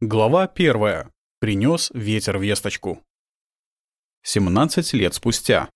Глава первая. Принес ветер весточку. 17 лет спустя.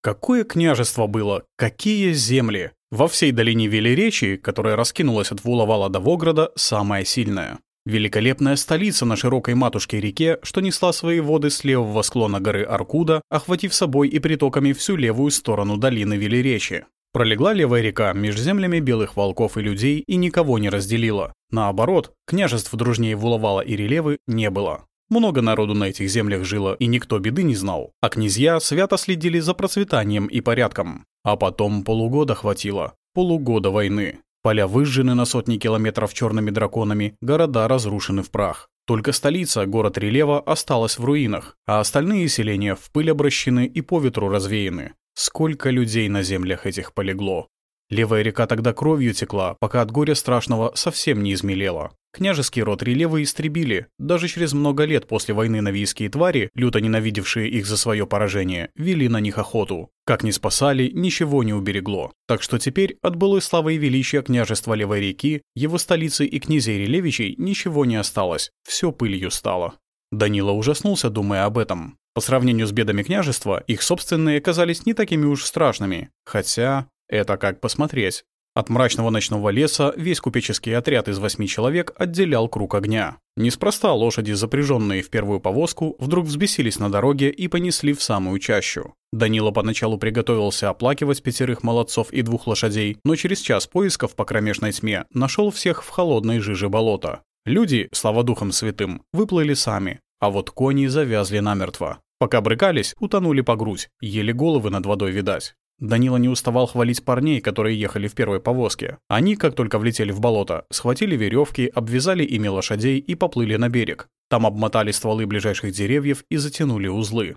Какое княжество было, какие земли! Во всей долине Велеречи, которая раскинулась от Вуловала до Вограда, самая сильная. Великолепная столица на широкой матушке-реке, что несла свои воды с левого склона горы Аркуда, охватив собой и притоками всю левую сторону долины Велеречи. Пролегла левая река между землями белых волков и людей и никого не разделила. Наоборот, княжеств дружнее Вуловала и Релевы не было. Много народу на этих землях жило, и никто беды не знал, а князья свято следили за процветанием и порядком. А потом полугода хватило. Полугода войны. Поля выжжены на сотни километров черными драконами, города разрушены в прах. Только столица, город Релева, осталась в руинах, а остальные селения в пыль обращены и по ветру развеяны. Сколько людей на землях этих полегло. Левая река тогда кровью текла, пока от горя страшного совсем не измелела. Княжеский род Релевы истребили. Даже через много лет после войны навийские твари, люто ненавидевшие их за свое поражение, вели на них охоту. Как ни спасали, ничего не уберегло. Так что теперь от былой славы и величия княжества Левой реки, его столицы и князей Релевичей ничего не осталось. Все пылью стало. Данила ужаснулся, думая об этом. По сравнению с бедами княжества, их собственные казались не такими уж страшными. Хотя, это как посмотреть. От мрачного ночного леса весь купеческий отряд из восьми человек отделял круг огня. Неспроста лошади, запряженные в первую повозку, вдруг взбесились на дороге и понесли в самую чащу. Данила поначалу приготовился оплакивать пятерых молодцов и двух лошадей, но через час поисков по кромешной тьме нашел всех в холодной жиже болота. Люди, слава духам святым, выплыли сами, а вот кони завязли намертво. Пока брыкались, утонули по грудь, еле головы над водой видать. Данила не уставал хвалить парней, которые ехали в первой повозке. Они, как только влетели в болото, схватили веревки, обвязали ими лошадей и поплыли на берег. Там обмотали стволы ближайших деревьев и затянули узлы.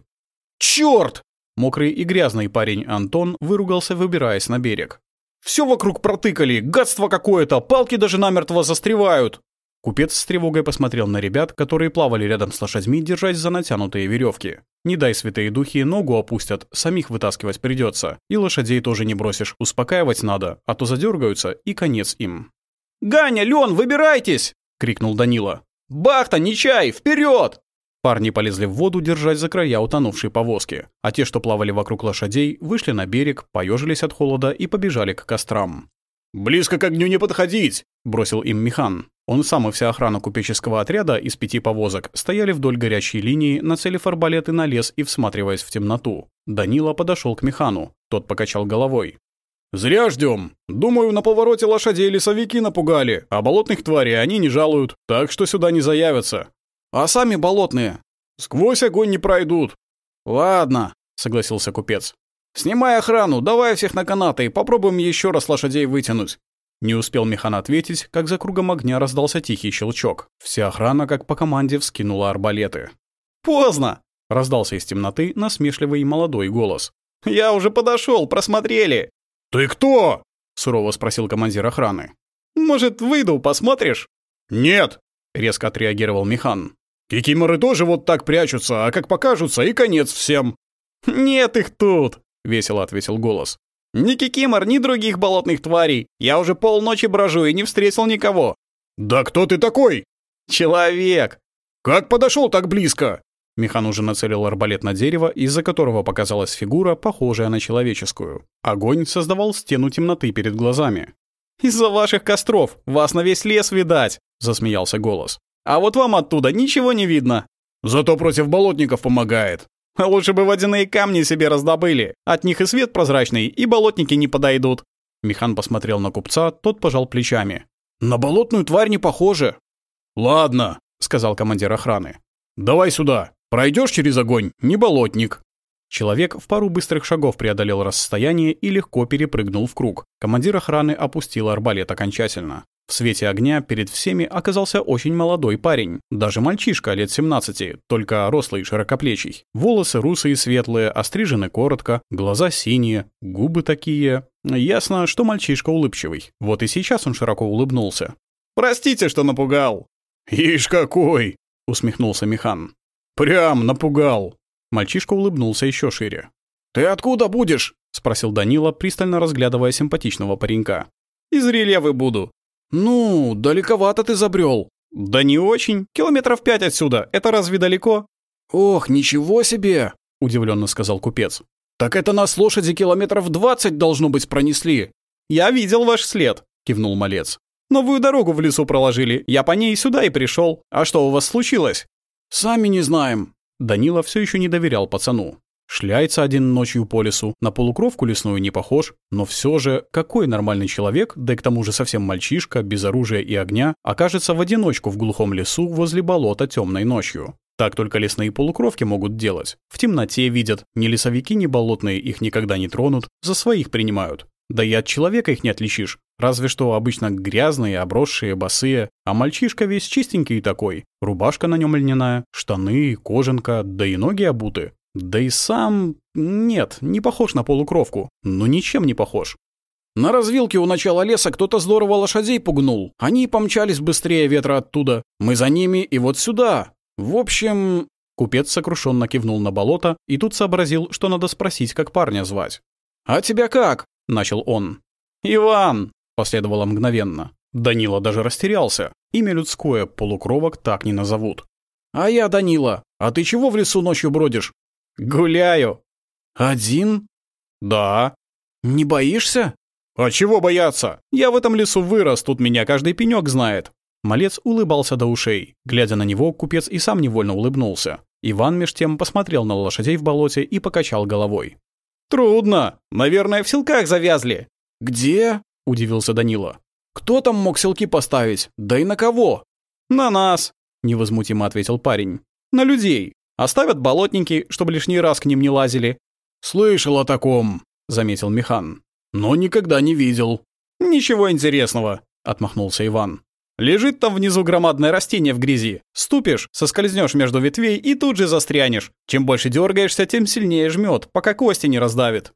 «Чёрт!» Мокрый и грязный парень Антон выругался, выбираясь на берег. «Всё вокруг протыкали! Гадство какое-то! Палки даже намертво застревают!» Купец с тревогой посмотрел на ребят, которые плавали рядом с лошадьми, держась за натянутые веревки. Не дай святые духи, ногу опустят, самих вытаскивать придется. И лошадей тоже не бросишь, успокаивать надо, а то задергаются, и конец им. «Ганя, Лен, выбирайтесь!» — крикнул Данила. «Бахта, не чай, вперед! Парни полезли в воду, держась за края утонувшей повозки, а те, что плавали вокруг лошадей, вышли на берег, поежились от холода и побежали к кострам. «Близко к огню не подходить!» — бросил им Михан. Он сам и вся охрана купеческого отряда из пяти повозок стояли вдоль горячей линии, нацелив арбалеты на лес и всматриваясь в темноту. Данила подошел к Михану. Тот покачал головой. «Зря ждем. Думаю, на повороте лошадей лесовики напугали, а болотных тварей они не жалуют, так что сюда не заявятся. А сами болотные? Сквозь огонь не пройдут». «Ладно», — согласился купец. «Снимай охрану, давай всех на канаты и попробуем еще раз лошадей вытянуть». Не успел Механ ответить, как за кругом огня раздался тихий щелчок. Вся охрана, как по команде, вскинула арбалеты. «Поздно!» — раздался из темноты насмешливый молодой голос. «Я уже подошел, просмотрели!» «Ты кто?» — сурово спросил командир охраны. «Может, выйду, посмотришь?» «Нет!» — резко отреагировал Механ. «Кикиморы тоже вот так прячутся, а как покажутся, и конец всем!» «Нет их тут!» — весело ответил голос. «Ни кикимор, ни других болотных тварей. Я уже полночи брожу и не встретил никого». «Да кто ты такой?» «Человек». «Как подошел так близко?» Механ уже нацелил арбалет на дерево, из-за которого показалась фигура, похожая на человеческую. Огонь создавал стену темноты перед глазами. «Из-за ваших костров! Вас на весь лес видать!» — засмеялся голос. «А вот вам оттуда ничего не видно!» «Зато против болотников помогает!» А лучше бы водяные камни себе раздобыли. От них и свет прозрачный, и болотники не подойдут». Механ посмотрел на купца, тот пожал плечами. «На болотную тварь не похоже». «Ладно», — сказал командир охраны. «Давай сюда. Пройдешь через огонь, не болотник». Человек в пару быстрых шагов преодолел расстояние и легко перепрыгнул в круг. Командир охраны опустил арбалет окончательно. В свете огня перед всеми оказался очень молодой парень, даже мальчишка лет 17, только рослый и широкоплечий. Волосы русые светлые, острижены коротко, глаза синие, губы такие. Ясно, что мальчишка улыбчивый. Вот и сейчас он широко улыбнулся. «Простите, что напугал!» «Ишь какой!» — усмехнулся Михан. «Прям напугал!» Мальчишка улыбнулся еще шире. «Ты откуда будешь?» — спросил Данила, пристально разглядывая симпатичного паренька. «Из рельефы буду. «Ну, далековато ты забрел. Да не очень. Километров пять отсюда. Это разве далеко? Ох, ничего себе, удивленно сказал купец. Так это нас лошади километров двадцать должно быть пронесли. Я видел ваш след, кивнул малец. Новую дорогу в лесу проложили. Я по ней сюда и пришел. А что у вас случилось? Сами не знаем. Данила все еще не доверял пацану. Шляется один ночью по лесу, на полукровку лесную не похож, но все же, какой нормальный человек, да и к тому же совсем мальчишка, без оружия и огня, окажется в одиночку в глухом лесу возле болота темной ночью? Так только лесные полукровки могут делать. В темноте видят, ни лесовики, ни болотные их никогда не тронут, за своих принимают. Да и от человека их не отличишь. Разве что обычно грязные, обросшие, босые, а мальчишка весь чистенький такой. Рубашка на нем льняная, штаны, кожанка, да и ноги обуты. Да и сам... Нет, не похож на полукровку. Ну ничем не похож. На развилке у начала леса кто-то здорово лошадей пугнул. Они помчались быстрее ветра оттуда. Мы за ними и вот сюда. В общем... Купец сокрушенно кивнул на болото и тут сообразил, что надо спросить, как парня звать. «А тебя как?» — начал он. «Иван!» — последовало мгновенно. Данила даже растерялся. Имя людское полукровок так не назовут. «А я Данила. А ты чего в лесу ночью бродишь?» «Гуляю». «Один?» «Да». «Не боишься?» «А чего бояться? Я в этом лесу вырос, тут меня каждый пенёк знает». Малец улыбался до ушей. Глядя на него, купец и сам невольно улыбнулся. Иван меж тем посмотрел на лошадей в болоте и покачал головой. «Трудно. Наверное, в селках завязли». «Где?» — удивился Данила. «Кто там мог селки поставить? Да и на кого?» «На нас», — невозмутимо ответил парень. «На людей. Оставят болотники, чтобы лишний раз к ним не лазили». «Слышал о таком», — заметил Михан. «Но никогда не видел». «Ничего интересного», — отмахнулся Иван. «Лежит там внизу громадное растение в грязи. Ступишь, соскользнешь между ветвей и тут же застрянешь. Чем больше дергаешься, тем сильнее жмет, пока кости не раздавит».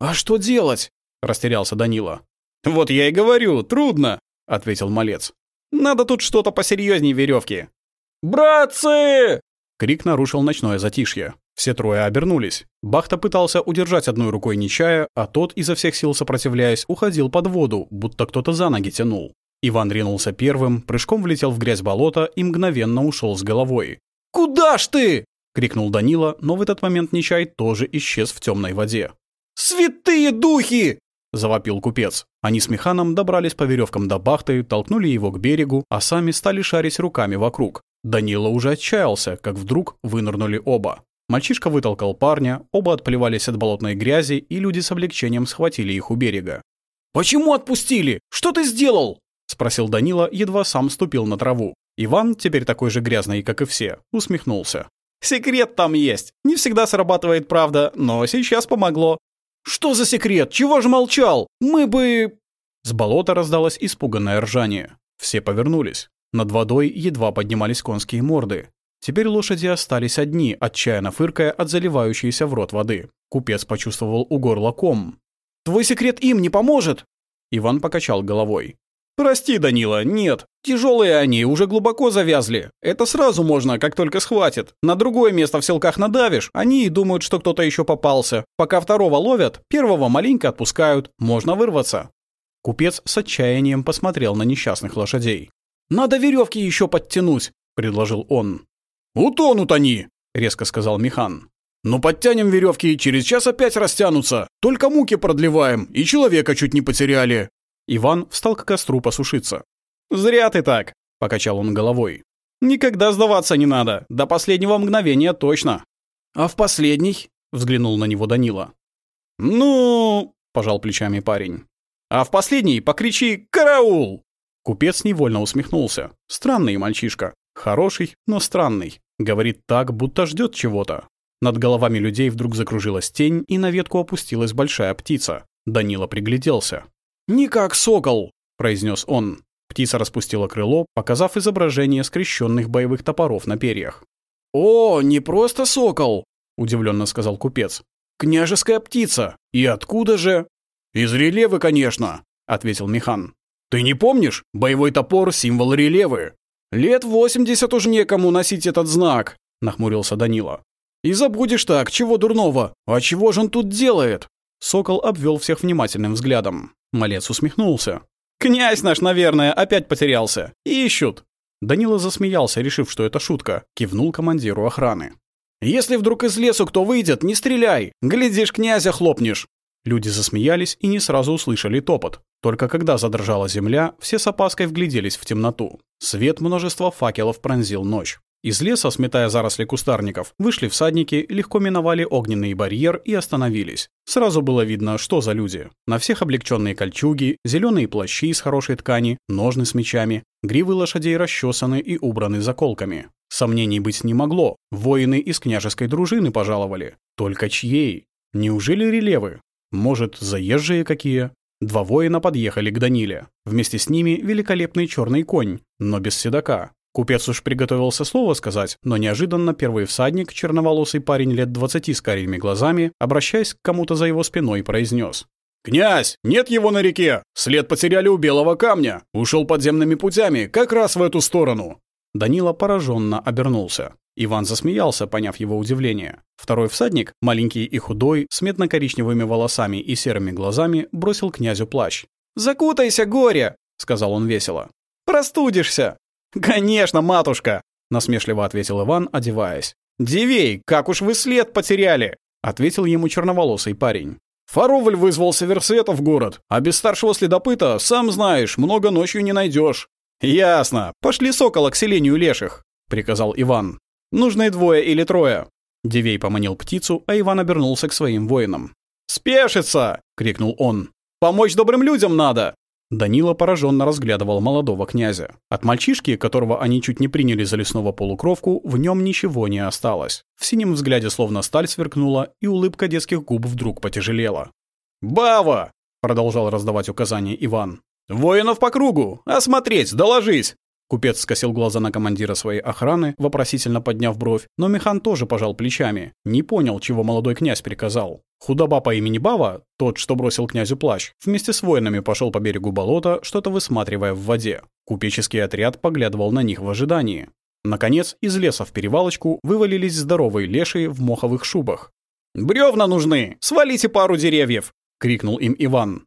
«А что делать?» — растерялся Данила. «Вот я и говорю, трудно», — ответил малец. «Надо тут что-то посерьезнее веревки». «Братцы!» Крик нарушил ночное затишье. Все трое обернулись. Бахта пытался удержать одной рукой Нечая, а тот, изо всех сил сопротивляясь, уходил под воду, будто кто-то за ноги тянул. Иван ринулся первым, прыжком влетел в грязь болота и мгновенно ушел с головой. «Куда ж ты?» — крикнул Данила, но в этот момент Нечай тоже исчез в темной воде. «Святые духи!» — завопил купец. Они с Механом добрались по веревкам до бахты, толкнули его к берегу, а сами стали шарить руками вокруг. Данила уже отчаялся, как вдруг вынырнули оба. Мальчишка вытолкал парня, оба отплевались от болотной грязи, и люди с облегчением схватили их у берега. «Почему отпустили? Что ты сделал?» — спросил Данила, едва сам ступил на траву. Иван, теперь такой же грязный, как и все, усмехнулся. «Секрет там есть. Не всегда срабатывает правда, но сейчас помогло». «Что за секрет? Чего же молчал? Мы бы...» С болота раздалось испуганное ржание. Все повернулись. Над водой едва поднимались конские морды. Теперь лошади остались одни, отчаянно фыркая от заливающейся в рот воды. Купец почувствовал у горла ком. «Твой секрет им не поможет!» Иван покачал головой. «Прости, Данила, нет. Тяжелые они, уже глубоко завязли. Это сразу можно, как только схватит. На другое место в селках надавишь, они и думают, что кто-то еще попался. Пока второго ловят, первого маленько отпускают. Можно вырваться». Купец с отчаянием посмотрел на несчастных лошадей. «Надо веревки еще подтянуть», — предложил он. «Утонут они», — резко сказал Михан. «Ну подтянем веревки, через час опять растянутся. Только муки продлеваем, и человека чуть не потеряли». Иван встал к костру посушиться. «Зря ты так», — покачал он головой. «Никогда сдаваться не надо, до последнего мгновения точно». «А в последний?» — взглянул на него Данила. «Ну...» — пожал плечами парень. «А в последний покричи «Караул!» Купец невольно усмехнулся. Странный мальчишка. Хороший, но странный. Говорит так, будто ждет чего-то. Над головами людей вдруг закружилась тень, и на ветку опустилась большая птица. Данила пригляделся. «Не как сокол», — произнес он. Птица распустила крыло, показав изображение скрещенных боевых топоров на перьях. «О, не просто сокол», — удивленно сказал купец. «Княжеская птица. И откуда же?» «Из релевы, конечно», — ответил Михан. Ты не помнишь? Боевой топор — символ релевы. Лет восемьдесят уж некому носить этот знак, нахмурился Данила. И забудешь так, чего дурного? А чего же он тут делает? Сокол обвел всех внимательным взглядом. Малец усмехнулся. «Князь наш, наверное, опять потерялся. Ищут». Данила засмеялся, решив, что это шутка, кивнул командиру охраны. «Если вдруг из лесу кто выйдет, не стреляй! Глядишь, князя хлопнешь!» Люди засмеялись и не сразу услышали топот. Только когда задрожала земля, все с опаской вгляделись в темноту. Свет множества факелов пронзил ночь. Из леса, сметая заросли кустарников, вышли всадники, легко миновали огненный барьер и остановились. Сразу было видно, что за люди. На всех облегченные кольчуги, зеленые плащи из хорошей ткани, ножны с мечами, гривы лошадей расчесаны и убраны заколками. Сомнений быть не могло. Воины из княжеской дружины пожаловали. Только чьей? Неужели релевы? Может, заезжие какие? Два воина подъехали к Даниле. Вместе с ними великолепный черный конь, но без седока. Купец уж приготовился слово сказать, но неожиданно первый всадник, черноволосый парень лет двадцати с карими глазами, обращаясь к кому-то за его спиной, произнес: «Князь, нет его на реке! След потеряли у белого камня! Ушел подземными путями, как раз в эту сторону!» Данила пораженно обернулся. Иван засмеялся, поняв его удивление. Второй всадник, маленький и худой, с медно-коричневыми волосами и серыми глазами, бросил князю плащ. «Закутайся, горе!» — сказал он весело. «Простудишься!» «Конечно, матушка!» — насмешливо ответил Иван, одеваясь. «Дивей, как уж вы след потеряли!» — ответил ему черноволосый парень. «Фароваль вызвался Версета в город, а без старшего следопыта, сам знаешь, много ночью не найдешь. «Ясно. Пошли сокола к селению леших», — приказал Иван. «Нужны двое или трое». Дивей поманил птицу, а Иван обернулся к своим воинам. «Спешится!» — крикнул он. «Помочь добрым людям надо!» Данила пораженно разглядывал молодого князя. От мальчишки, которого они чуть не приняли за лесного полукровку, в нем ничего не осталось. В синем взгляде словно сталь сверкнула, и улыбка детских губ вдруг потяжелела. «Бава!» — продолжал раздавать указания Иван. «Воинов по кругу! Осмотреть, доложись!» Купец скосил глаза на командира своей охраны, вопросительно подняв бровь, но Механ тоже пожал плечами, не понял, чего молодой князь приказал. Худоба по имени Бава, тот, что бросил князю плащ, вместе с воинами пошел по берегу болота, что-то высматривая в воде. Купеческий отряд поглядывал на них в ожидании. Наконец, из леса в перевалочку вывалились здоровые лешие в моховых шубах. «Бревна нужны! Свалите пару деревьев!» — крикнул им Иван.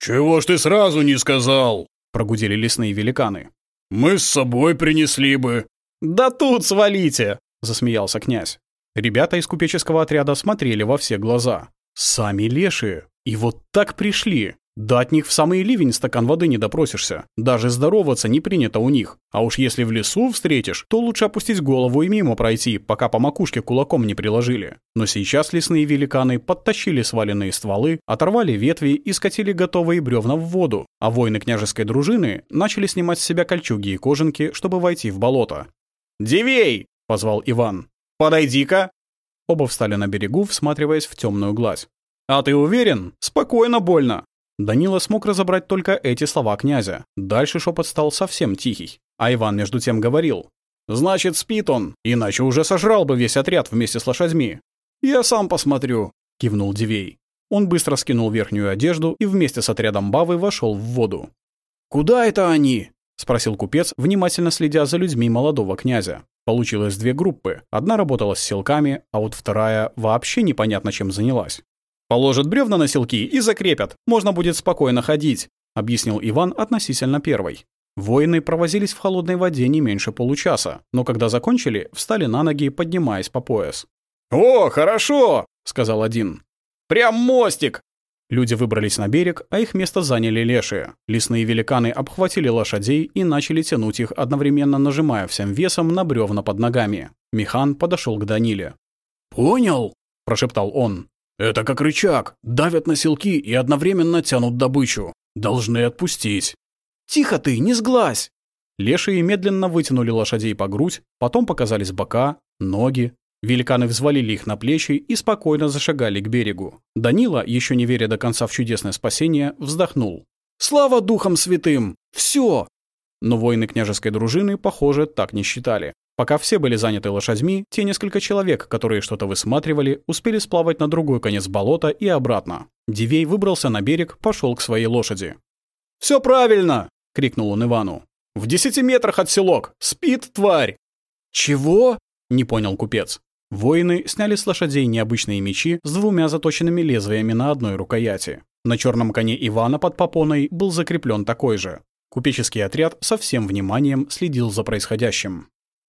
«Чего ж ты сразу не сказал?» — прогудели лесные великаны. «Мы с собой принесли бы». «Да тут свалите!» — засмеялся князь. Ребята из купеческого отряда смотрели во все глаза. Сами лешие. И вот так пришли. Да от них в самый ливень стакан воды не допросишься. Даже здороваться не принято у них. А уж если в лесу встретишь, то лучше опустить голову и мимо пройти, пока по макушке кулаком не приложили. Но сейчас лесные великаны подтащили сваленные стволы, оторвали ветви и скатили готовые бревна в воду. А воины княжеской дружины начали снимать с себя кольчуги и кожанки, чтобы войти в болото. «Дивей!» — позвал Иван. «Подойди-ка!» Оба встали на берегу, всматриваясь в темную гладь. «А ты уверен? Спокойно больно. Данила смог разобрать только эти слова князя. Дальше шепот стал совсем тихий. А Иван между тем говорил. «Значит, спит он, иначе уже сожрал бы весь отряд вместе с лошадьми». «Я сам посмотрю», — кивнул Дивей. Он быстро скинул верхнюю одежду и вместе с отрядом Бавы вошел в воду. «Куда это они?» — спросил купец, внимательно следя за людьми молодого князя. Получилось две группы. Одна работала с селками, а вот вторая вообще непонятно чем занялась. «Положат бревна на селки и закрепят. Можно будет спокойно ходить», — объяснил Иван относительно первой. Воины провозились в холодной воде не меньше получаса, но когда закончили, встали на ноги, поднимаясь по пояс. «О, хорошо!» — сказал один. «Прям мостик!» Люди выбрались на берег, а их место заняли лешие. Лесные великаны обхватили лошадей и начали тянуть их, одновременно нажимая всем весом на бревна под ногами. Михан подошел к Даниле. «Понял?» – прошептал он. Это как рычаг. Давят на селки и одновременно тянут добычу. Должны отпустить. Тихо ты, не сглазь! Лешие медленно вытянули лошадей по грудь, потом показались бока, ноги. Великаны взвалили их на плечи и спокойно зашагали к берегу. Данила, еще не веря до конца в чудесное спасение, вздохнул. «Слава духам святым! Все!» Но воины княжеской дружины, похоже, так не считали. Пока все были заняты лошадьми, те несколько человек, которые что-то высматривали, успели сплавать на другой конец болота и обратно. Дивей выбрался на берег, пошел к своей лошади. «Все правильно!» — крикнул он Ивану. «В десяти метрах от селок! Спит, тварь!» «Чего?» — не понял купец. Воины сняли с лошадей необычные мечи с двумя заточенными лезвиями на одной рукояти. На черном коне Ивана под попоной был закреплен такой же. Купеческий отряд со всем вниманием следил за происходящим.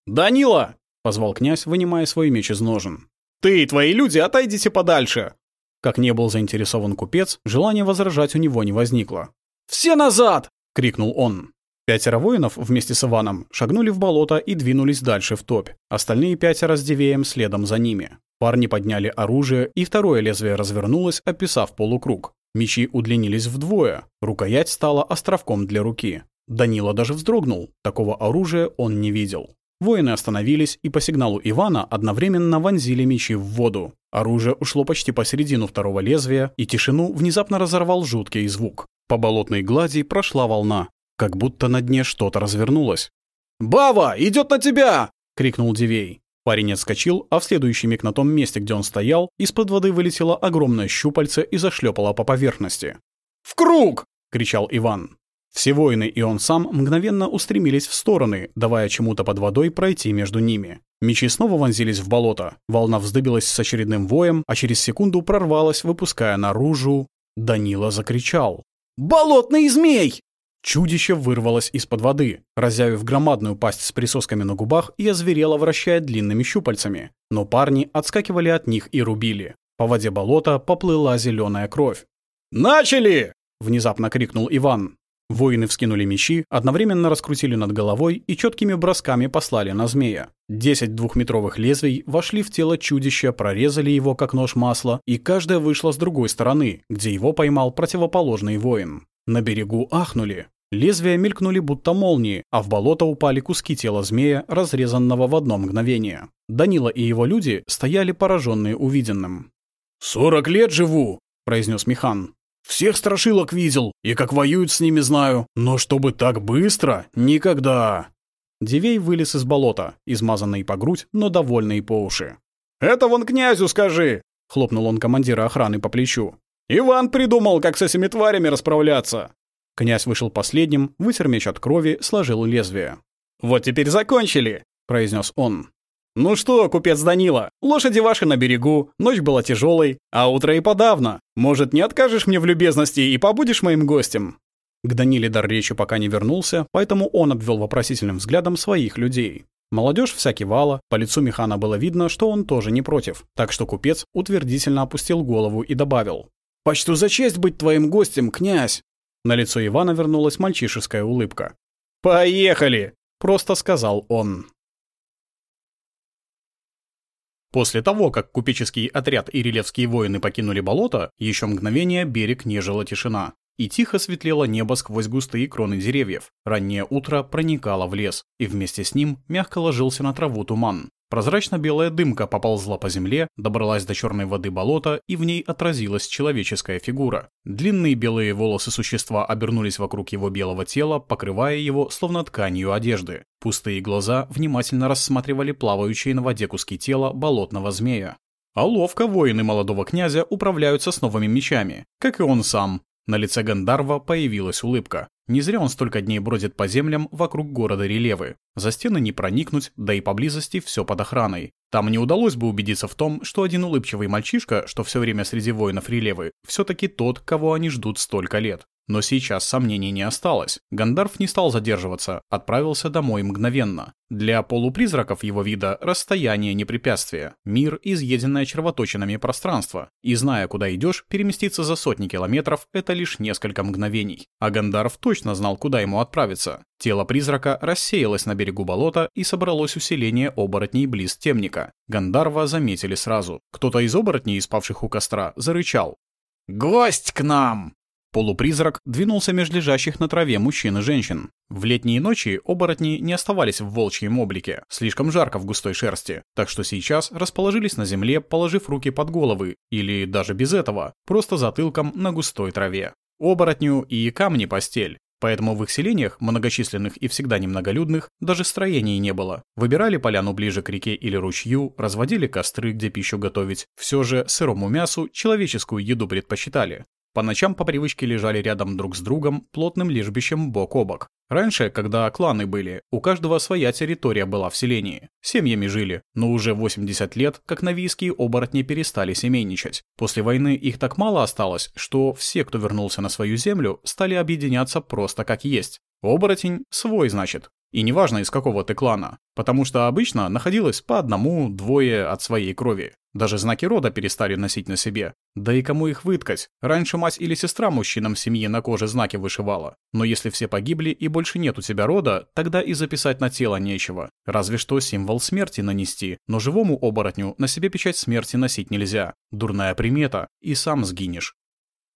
«Данила!» — позвал князь, вынимая свой меч из ножен. «Ты и твои люди отойдите подальше!» Как не был заинтересован купец, желания возражать у него не возникло. «Все назад!» — крикнул он. Пятеро воинов вместе с Иваном шагнули в болото и двинулись дальше в топь. Остальные пятеро с Дивеем следом за ними. Парни подняли оружие, и второе лезвие развернулось, описав полукруг. Мечи удлинились вдвое, рукоять стала островком для руки. Данила даже вздрогнул, такого оружия он не видел. Воины остановились и по сигналу Ивана одновременно вонзили мечи в воду. Оружие ушло почти посередину второго лезвия, и тишину внезапно разорвал жуткий звук. По болотной глади прошла волна, как будто на дне что-то развернулось. «Бава, идет на тебя!» — крикнул Дивей. Парень отскочил, а в следующий миг на том месте, где он стоял, из-под воды вылетело огромное щупальце и зашлепало по поверхности. «В круг!» — кричал Иван. Все воины и он сам мгновенно устремились в стороны, давая чему-то под водой пройти между ними. Мечи снова вонзились в болото. Волна вздыбилась с очередным воем, а через секунду прорвалась, выпуская наружу. Данила закричал. «Болотный змей!» Чудище вырвалось из-под воды, разявив громадную пасть с присосками на губах и озверело, вращая длинными щупальцами. Но парни отскакивали от них и рубили. По воде болота поплыла зеленая кровь. «Начали!» — внезапно крикнул Иван. Воины вскинули мечи, одновременно раскрутили над головой и четкими бросками послали на змея. Десять двухметровых лезвий вошли в тело чудища, прорезали его как нож масла, и каждая вышла с другой стороны, где его поймал противоположный воин. На берегу ахнули. Лезвия мелькнули будто молнии, а в болото упали куски тела змея, разрезанного в одно мгновение. Данила и его люди стояли пораженные увиденным. «Сорок лет живу!» — произнес Михан. «Всех страшилок видел, и как воюют с ними знаю, но чтобы так быстро — никогда!» Дивей вылез из болота, измазанный по грудь, но довольный по уши. «Это вон князю скажи!» — хлопнул он командира охраны по плечу. Иван придумал, как с этими тварями расправляться. Князь вышел последним, вытер меч от крови, сложил лезвие. «Вот теперь закончили», — произнес он. «Ну что, купец Данила, лошади ваши на берегу, ночь была тяжелой, а утро и подавно. Может, не откажешь мне в любезности и побудешь моим гостем?» К Даниле дар речи пока не вернулся, поэтому он обвел вопросительным взглядом своих людей. Молодежь вся кивала, по лицу Механа было видно, что он тоже не против, так что купец утвердительно опустил голову и добавил. «Почту за честь быть твоим гостем, князь!» На лицо Ивана вернулась мальчишеская улыбка. «Поехали!» — просто сказал он. После того, как купеческий отряд и релевские воины покинули болото, еще мгновение берег нежила тишина. И тихо светлело небо сквозь густые кроны деревьев. Раннее утро проникало в лес, и вместе с ним мягко ложился на траву туман. Прозрачно-белая дымка поползла по земле, добралась до черной воды болота, и в ней отразилась человеческая фигура. Длинные белые волосы существа обернулись вокруг его белого тела, покрывая его словно тканью одежды. Пустые глаза внимательно рассматривали плавающие на воде куски тела болотного змея. А ловко воины молодого князя управляются с новыми мечами, как и он сам. На лице Гандарва появилась улыбка. Не зря он столько дней бродит по землям вокруг города Релевы. За стены не проникнуть, да и поблизости все под охраной. Там не удалось бы убедиться в том, что один улыбчивый мальчишка, что все время среди воинов Релевы, все-таки тот, кого они ждут столько лет. Но сейчас сомнений не осталось. Гандарф не стал задерживаться, отправился домой мгновенно. Для полупризраков его вида расстояние не препятствие. Мир, изъеденное червоточинами пространство. И зная, куда идешь, переместиться за сотни километров — это лишь несколько мгновений. А Гандарф точно знал, куда ему отправиться. Тело призрака рассеялось на берегу болота и собралось усиление оборотней близ темника. Гандарва заметили сразу. Кто-то из оборотней, спавших у костра, зарычал. «Гость к нам!» Полупризрак двинулся между лежащих на траве мужчин и женщин. В летние ночи оборотни не оставались в волчьем облике, слишком жарко в густой шерсти, так что сейчас расположились на земле, положив руки под головы, или даже без этого, просто затылком на густой траве. Оборотню и камни постель, Поэтому в их селениях, многочисленных и всегда немноголюдных, даже строений не было. Выбирали поляну ближе к реке или ручью, разводили костры, где пищу готовить. Все же сырому мясу человеческую еду предпочитали. По ночам по привычке лежали рядом друг с другом, плотным лежбищем бок о бок. Раньше, когда кланы были, у каждого своя территория была в селении. Семьями жили, но уже 80 лет, как навийские оборотни перестали семейничать. После войны их так мало осталось, что все, кто вернулся на свою землю, стали объединяться просто как есть. Оборотень свой, значит. И неважно, из какого ты клана, потому что обычно находилось по одному, двое от своей крови. Даже знаки рода перестали носить на себе. Да и кому их выткать? Раньше мать или сестра мужчинам в семье на коже знаки вышивала. Но если все погибли и больше нет у тебя рода, тогда и записать на тело нечего. Разве что символ смерти нанести, но живому оборотню на себе печать смерти носить нельзя. Дурная примета, и сам сгинешь.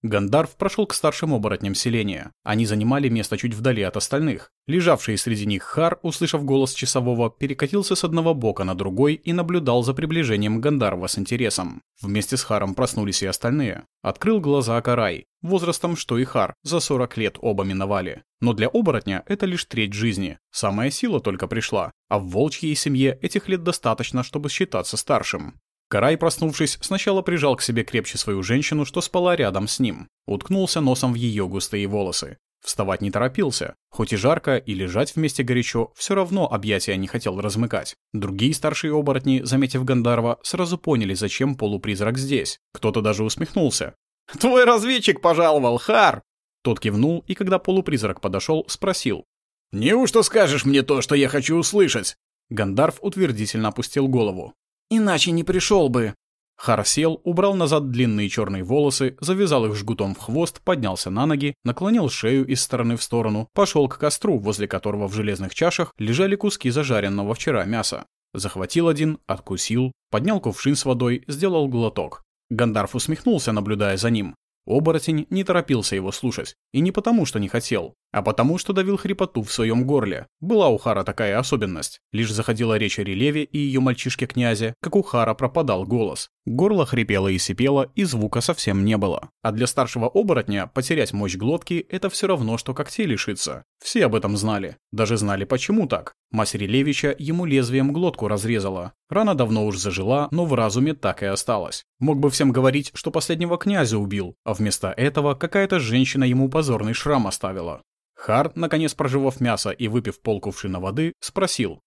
Гандарф прошел к старшим оборотням селения. Они занимали место чуть вдали от остальных. Лежавший среди них Хар, услышав голос часового, перекатился с одного бока на другой и наблюдал за приближением Гандарва с интересом. Вместе с Харом проснулись и остальные. Открыл глаза Карай. Возрастом, что и Хар, за 40 лет оба миновали. Но для оборотня это лишь треть жизни. Самая сила только пришла. А в волчьей семье этих лет достаточно, чтобы считаться старшим. Карай, проснувшись, сначала прижал к себе крепче свою женщину, что спала рядом с ним. Уткнулся носом в ее густые волосы. Вставать не торопился. Хоть и жарко, и лежать вместе горячо, все равно объятия не хотел размыкать. Другие старшие оборотни, заметив Гандарва, сразу поняли, зачем полупризрак здесь. Кто-то даже усмехнулся. «Твой разведчик пожаловал, Хар!» Тот кивнул, и когда полупризрак подошел, спросил. «Неужто скажешь мне то, что я хочу услышать?» Гандарв утвердительно опустил голову. Иначе не пришел бы. Хар сел, убрал назад длинные черные волосы, завязал их жгутом в хвост, поднялся на ноги, наклонил шею из стороны в сторону, пошел к костру, возле которого в железных чашах лежали куски зажаренного вчера мяса. Захватил один, откусил, поднял кувшин с водой, сделал глоток. Гандарф усмехнулся, наблюдая за ним. Оборотень не торопился его слушать. И не потому, что не хотел, а потому, что давил хрипоту в своем горле. Была у Хара такая особенность. Лишь заходила речь о Релеве и ее мальчишке-князе, как у Хара пропадал голос. Горло хрипело и сипело, и звука совсем не было. А для старшего оборотня потерять мощь глотки – это все равно, что когтей лишиться. Все об этом знали. Даже знали, почему так. Мать Релевича ему лезвием глотку разрезала. Рана давно уж зажила, но в разуме так и осталась. Мог бы всем говорить, что последнего князя убил, а вместо этого какая-то женщина ему позорный шрам оставила. Харт, наконец проживав мясо и выпив полкувшина воды, спросил.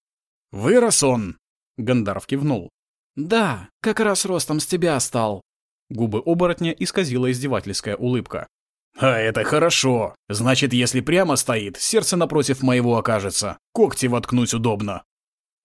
«Вырос он?» Гандаров кивнул. «Да, как раз ростом с тебя стал». Губы оборотня исказила издевательская улыбка. «А это хорошо. Значит, если прямо стоит, сердце напротив моего окажется. Когти воткнуть удобно.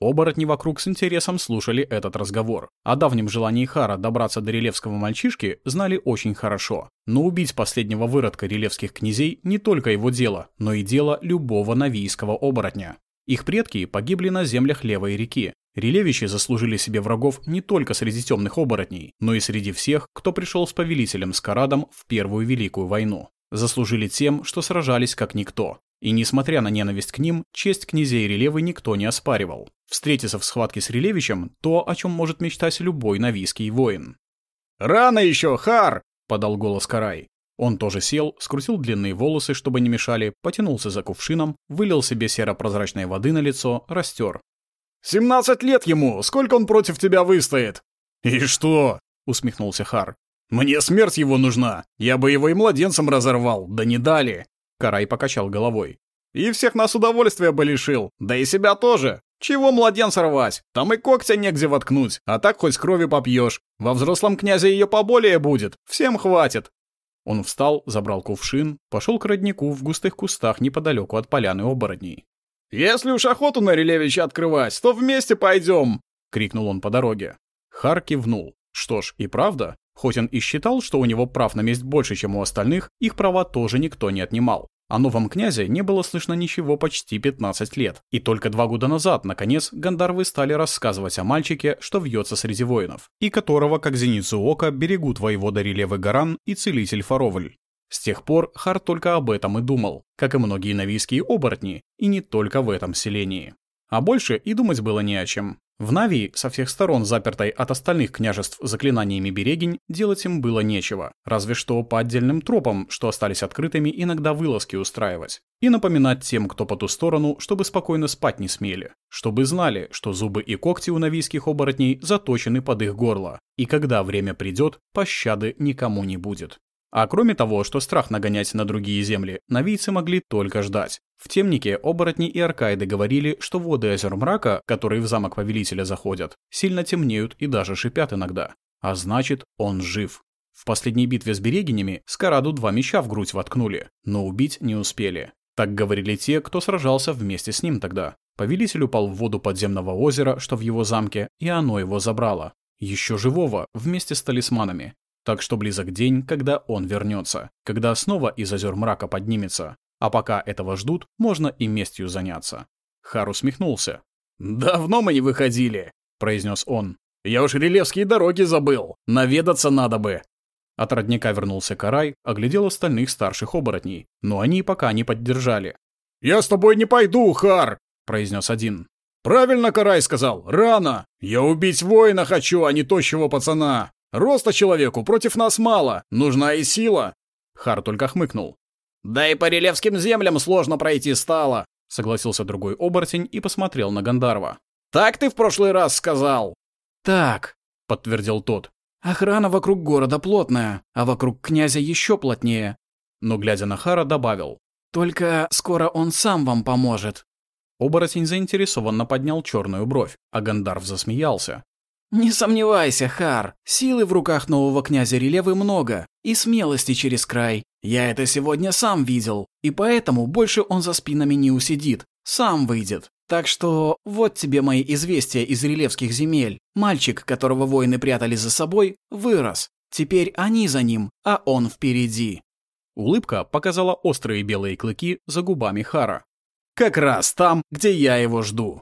Оборотни вокруг с интересом слушали этот разговор. О давнем желании Хара добраться до релевского мальчишки знали очень хорошо. Но убить последнего выродка релевских князей не только его дело, но и дело любого навийского оборотня. Их предки погибли на землях Левой реки. Релевичи заслужили себе врагов не только среди темных оборотней, но и среди всех, кто пришел с повелителем Скарадом в Первую Великую войну. Заслужили тем, что сражались как никто. И несмотря на ненависть к ним, честь князей Релевы никто не оспаривал. Встретиться в схватке с Релевичем – то, о чем может мечтать любой навийский воин. «Рано еще, Хар!» – подал голос Карай. Он тоже сел, скрутил длинные волосы, чтобы не мешали, потянулся за кувшином, вылил себе серо-прозрачной воды на лицо, растер. «Семнадцать лет ему! Сколько он против тебя выстоит?» «И что?» — усмехнулся Хар. «Мне смерть его нужна! Я бы его и младенцем разорвал, да не дали!» Карай покачал головой. «И всех нас удовольствия бы лишил, да и себя тоже. Чего младенца рвать? Там и когтя негде воткнуть, а так хоть крови попьешь. Во взрослом князе ее поболее будет, всем хватит». Он встал, забрал кувшин, пошел к роднику в густых кустах неподалеку от поляны оборотней. «Если уж охоту на Релевича открывать, то вместе пойдем!» — крикнул он по дороге. Хар кивнул. Что ж, и правда, хоть он и считал, что у него прав на месть больше, чем у остальных, их права тоже никто не отнимал. О новом князе не было слышно ничего почти 15 лет. И только два года назад, наконец, гандарвы стали рассказывать о мальчике, что вьется среди воинов, и которого, как зеницу ока, берегут воевода Релевы Гаран и целитель Фаровль. С тех пор Хар только об этом и думал, как и многие навийские оборотни, и не только в этом селении. А больше и думать было не о чем. В Навии, со всех сторон запертой от остальных княжеств заклинаниями берегинь, делать им было нечего, разве что по отдельным тропам, что остались открытыми, иногда вылазки устраивать. И напоминать тем, кто по ту сторону, чтобы спокойно спать не смели, чтобы знали, что зубы и когти у навийских оборотней заточены под их горло, и когда время придет, пощады никому не будет. А кроме того, что страх нагонять на другие земли, навийцы могли только ждать. В темнике оборотни и аркайды говорили, что воды озер мрака, которые в замок повелителя заходят, сильно темнеют и даже шипят иногда. А значит, он жив. В последней битве с берегинями Скараду два меча в грудь воткнули, но убить не успели. Так говорили те, кто сражался вместе с ним тогда. Повелитель упал в воду подземного озера, что в его замке, и оно его забрало. Еще живого, вместе с талисманами. Так что близок день, когда он вернется, когда снова из озер мрака поднимется. А пока этого ждут, можно и местью заняться. Хар усмехнулся. «Давно мы не выходили», — произнес он. «Я уж релевские дороги забыл. Наведаться надо бы». От родника вернулся Карай, оглядел остальных старших оборотней, но они пока не поддержали. «Я с тобой не пойду, Хар!» — произнес один. «Правильно Карай сказал, рано! Я убить воина хочу, а не тощего пацана! Роста человеку против нас мало, нужна и сила!» Хар только хмыкнул. «Да и по релевским землям сложно пройти стало», — согласился другой оборотень и посмотрел на Гандарва. «Так ты в прошлый раз сказал». «Так», — подтвердил тот. «Охрана вокруг города плотная, а вокруг князя еще плотнее». Но, глядя на Хара, добавил. «Только скоро он сам вам поможет». Оборотень заинтересованно поднял черную бровь, а Гандарв засмеялся. «Не сомневайся, Хар, силы в руках нового князя Релевы много, и смелости через край. Я это сегодня сам видел, и поэтому больше он за спинами не усидит, сам выйдет. Так что вот тебе мои известия из релевских земель. Мальчик, которого воины прятали за собой, вырос. Теперь они за ним, а он впереди». Улыбка показала острые белые клыки за губами Хара. Как раз там, где я его жду.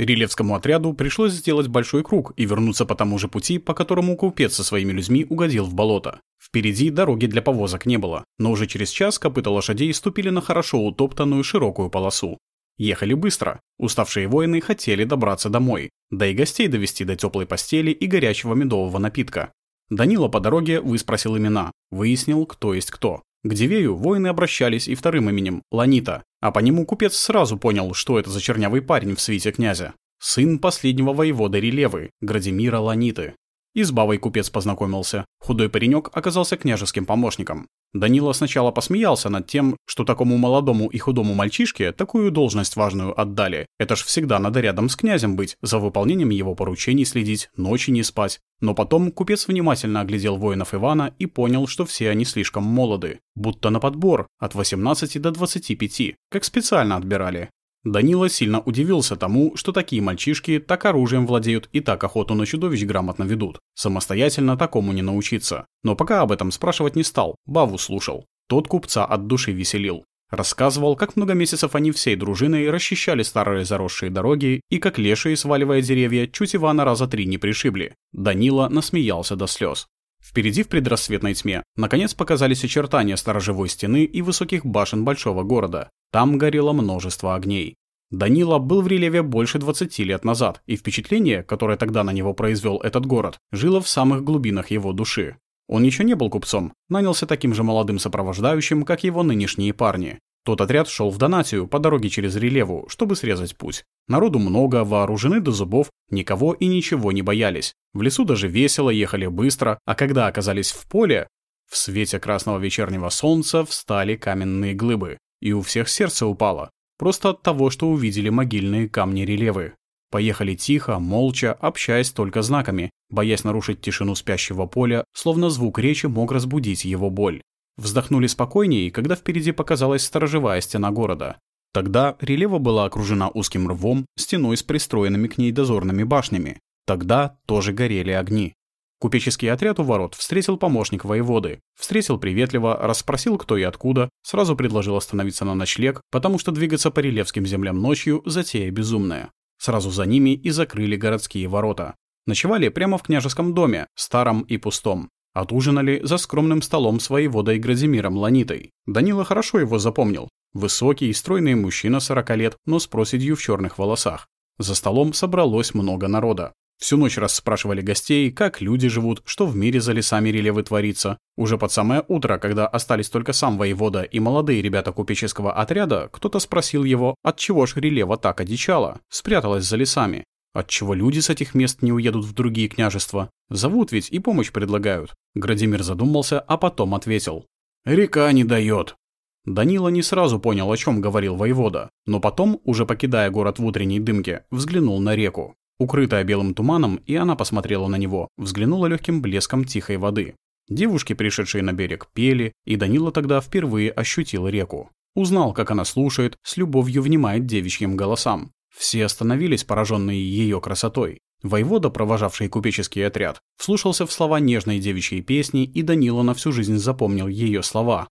Рилевскому отряду пришлось сделать большой круг и вернуться по тому же пути, по которому купец со своими людьми угодил в болото. Впереди дороги для повозок не было, но уже через час копыта лошадей ступили на хорошо утоптанную широкую полосу. Ехали быстро. Уставшие воины хотели добраться домой, да и гостей довести до теплой постели и горячего медового напитка. Данила по дороге выспросил имена, выяснил, кто есть кто. К Дивею воины обращались и вторым именем – Ланита, а по нему купец сразу понял, что это за чернявый парень в свите князя. Сын последнего воевода Релевы, Градимира Ланиты. И с бабой купец познакомился. Худой паренек оказался княжеским помощником. Данила сначала посмеялся над тем, что такому молодому и худому мальчишке такую должность важную отдали. Это ж всегда надо рядом с князем быть, за выполнением его поручений следить, ночи не спать. Но потом купец внимательно оглядел воинов Ивана и понял, что все они слишком молоды. Будто на подбор, от 18 до 25, как специально отбирали. Данила сильно удивился тому, что такие мальчишки так оружием владеют и так охоту на чудовищ грамотно ведут. Самостоятельно такому не научиться. Но пока об этом спрашивать не стал, Баву слушал. Тот купца от души веселил. Рассказывал, как много месяцев они всей дружиной расчищали старые заросшие дороги и как лешие, сваливая деревья, чуть Ивана раза три не пришибли. Данила насмеялся до слез. Впереди в предрассветной тьме наконец показались очертания сторожевой стены и высоких башен большого города. Там горело множество огней. Данила был в Релеве больше 20 лет назад, и впечатление, которое тогда на него произвел этот город, жило в самых глубинах его души. Он еще не был купцом, нанялся таким же молодым сопровождающим, как его нынешние парни. Тот отряд шел в Донатию по дороге через Релеву, чтобы срезать путь. Народу много, вооружены до зубов, никого и ничего не боялись. В лесу даже весело, ехали быстро, а когда оказались в поле, в свете красного вечернего солнца встали каменные глыбы. И у всех сердце упало. Просто от того, что увидели могильные камни релевы. Поехали тихо, молча, общаясь только знаками, боясь нарушить тишину спящего поля, словно звук речи мог разбудить его боль. Вздохнули спокойнее, когда впереди показалась сторожевая стена города. Тогда релева была окружена узким рвом, стеной с пристроенными к ней дозорными башнями. Тогда тоже горели огни. Купеческий отряд у ворот встретил помощник воеводы. Встретил приветливо, расспросил, кто и откуда, сразу предложил остановиться на ночлег, потому что двигаться по релевским землям ночью – затея безумная. Сразу за ними и закрыли городские ворота. Ночевали прямо в княжеском доме, старом и пустом. Отужинали за скромным столом с воеводой Градимиром Ланитой. Данила хорошо его запомнил. Высокий и стройный мужчина 40 лет, но с проседью в черных волосах. За столом собралось много народа. Всю ночь расспрашивали гостей, как люди живут, что в мире за лесами релевы творится. Уже под самое утро, когда остались только сам воевода и молодые ребята купеческого отряда, кто-то спросил его, от чего ж релева так одичала, спряталась за лесами. Отчего люди с этих мест не уедут в другие княжества? Зовут ведь и помощь предлагают. Градимир задумался, а потом ответил. Река не дает. Данила не сразу понял, о чем говорил воевода, но потом, уже покидая город в утренней дымке, взглянул на реку. Укрытая белым туманом, и она посмотрела на него, взглянула легким блеском тихой воды. Девушки, пришедшие на берег, пели, и Данила тогда впервые ощутил реку. Узнал, как она слушает, с любовью внимает девичьим голосам. Все остановились, пораженные ее красотой. Воевода, провожавший купеческий отряд, вслушался в слова нежной девичьей песни, и Данила на всю жизнь запомнил ее слова.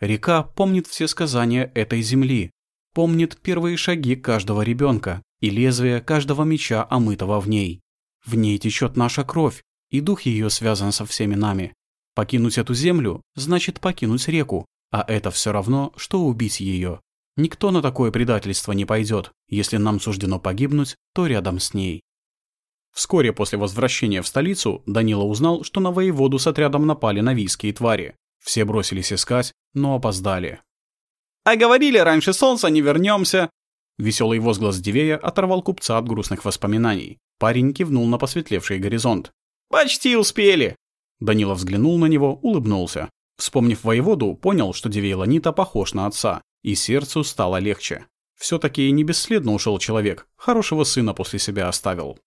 «Река помнит все сказания этой земли, помнит первые шаги каждого ребенка, и лезвие каждого меча, омытого в ней. В ней течет наша кровь, и дух ее связан со всеми нами. Покинуть эту землю значит покинуть реку, а это все равно, что убить ее. Никто на такое предательство не пойдет. Если нам суждено погибнуть, то рядом с ней. Вскоре после возвращения в столицу Данила узнал, что на воеводу с отрядом напали навийские твари. Все бросились искать, но опоздали. «А говорили, раньше солнца не вернемся, Веселый возглас Дивея оторвал купца от грустных воспоминаний. Парень кивнул на посветлевший горизонт. «Почти успели!» Данила взглянул на него, улыбнулся. Вспомнив воеводу, понял, что Дивей Ланита похож на отца, и сердцу стало легче. все таки не бесследно ушел человек, хорошего сына после себя оставил.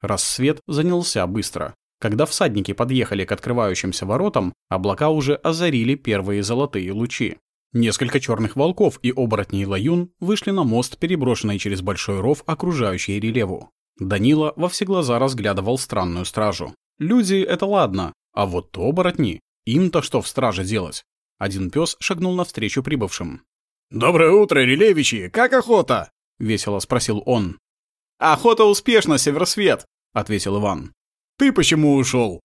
Рассвет занялся быстро. Когда всадники подъехали к открывающимся воротам, облака уже озарили первые золотые лучи. Несколько черных волков и оборотней лаюн вышли на мост, переброшенный через большой ров, окружающий релеву. Данила во все глаза разглядывал странную стражу. Люди — это ладно, а вот оборотни, им-то что в страже делать? Один пес шагнул навстречу прибывшим. «Доброе утро, релевичи! Как охота?» — весело спросил он. «Охота успешна, Северсвет!» — ответил Иван. «Ты почему ушел?»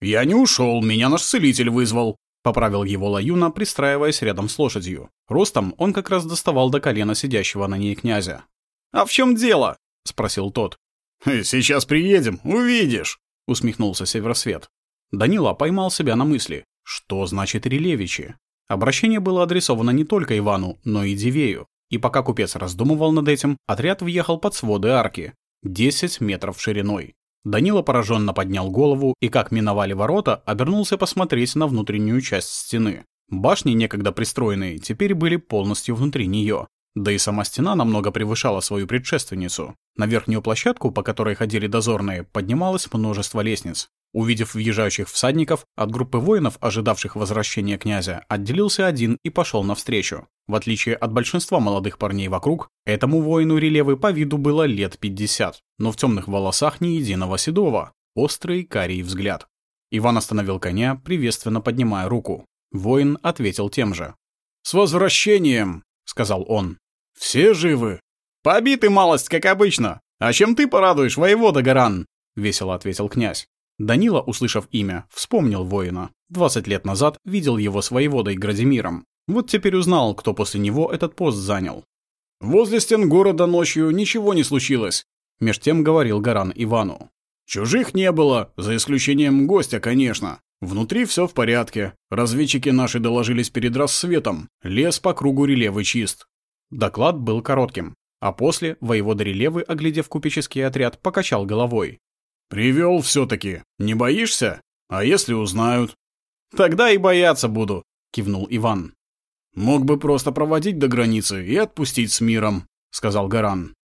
«Я не ушел, меня наш целитель вызвал. Поправил его Лаюна, пристраиваясь рядом с лошадью. Ростом он как раз доставал до колена сидящего на ней князя. «А в чем дело?» — спросил тот. «Сейчас приедем, увидишь», — усмехнулся Северосвет. Данила поймал себя на мысли. Что значит Релевичи? Обращение было адресовано не только Ивану, но и Дивею. И пока купец раздумывал над этим, отряд въехал под своды арки. 10 метров шириной. Данила пораженно поднял голову и, как миновали ворота, обернулся посмотреть на внутреннюю часть стены. Башни, некогда пристроенные, теперь были полностью внутри нее. Да и сама стена намного превышала свою предшественницу. На верхнюю площадку, по которой ходили дозорные, поднималось множество лестниц. Увидев въезжающих всадников, от группы воинов, ожидавших возвращения князя, отделился один и пошел навстречу. В отличие от большинства молодых парней вокруг, этому воину релевы по виду было лет 50, но в темных волосах ни единого седого, острый карий взгляд. Иван остановил коня, приветственно поднимая руку. Воин ответил тем же. «С возвращением!» — сказал он. «Все живы?» «Побиты малость, как обычно. А чем ты порадуешь, воевода Гаран?» — весело ответил князь. Данила, услышав имя, вспомнил воина. 20 лет назад видел его с воеводой Градимиром. Вот теперь узнал, кто после него этот пост занял. «Возле стен города ночью ничего не случилось», — меж тем говорил Гаран Ивану. «Чужих не было, за исключением гостя, конечно. Внутри все в порядке. Разведчики наши доложились перед рассветом. Лес по кругу релевы чист». Доклад был коротким. А после воевода релевы, оглядев купеческий отряд, покачал головой. «Привел все-таки. Не боишься? А если узнают?» «Тогда и бояться буду», — кивнул Иван. «Мог бы просто проводить до границы и отпустить с миром», — сказал Гаран.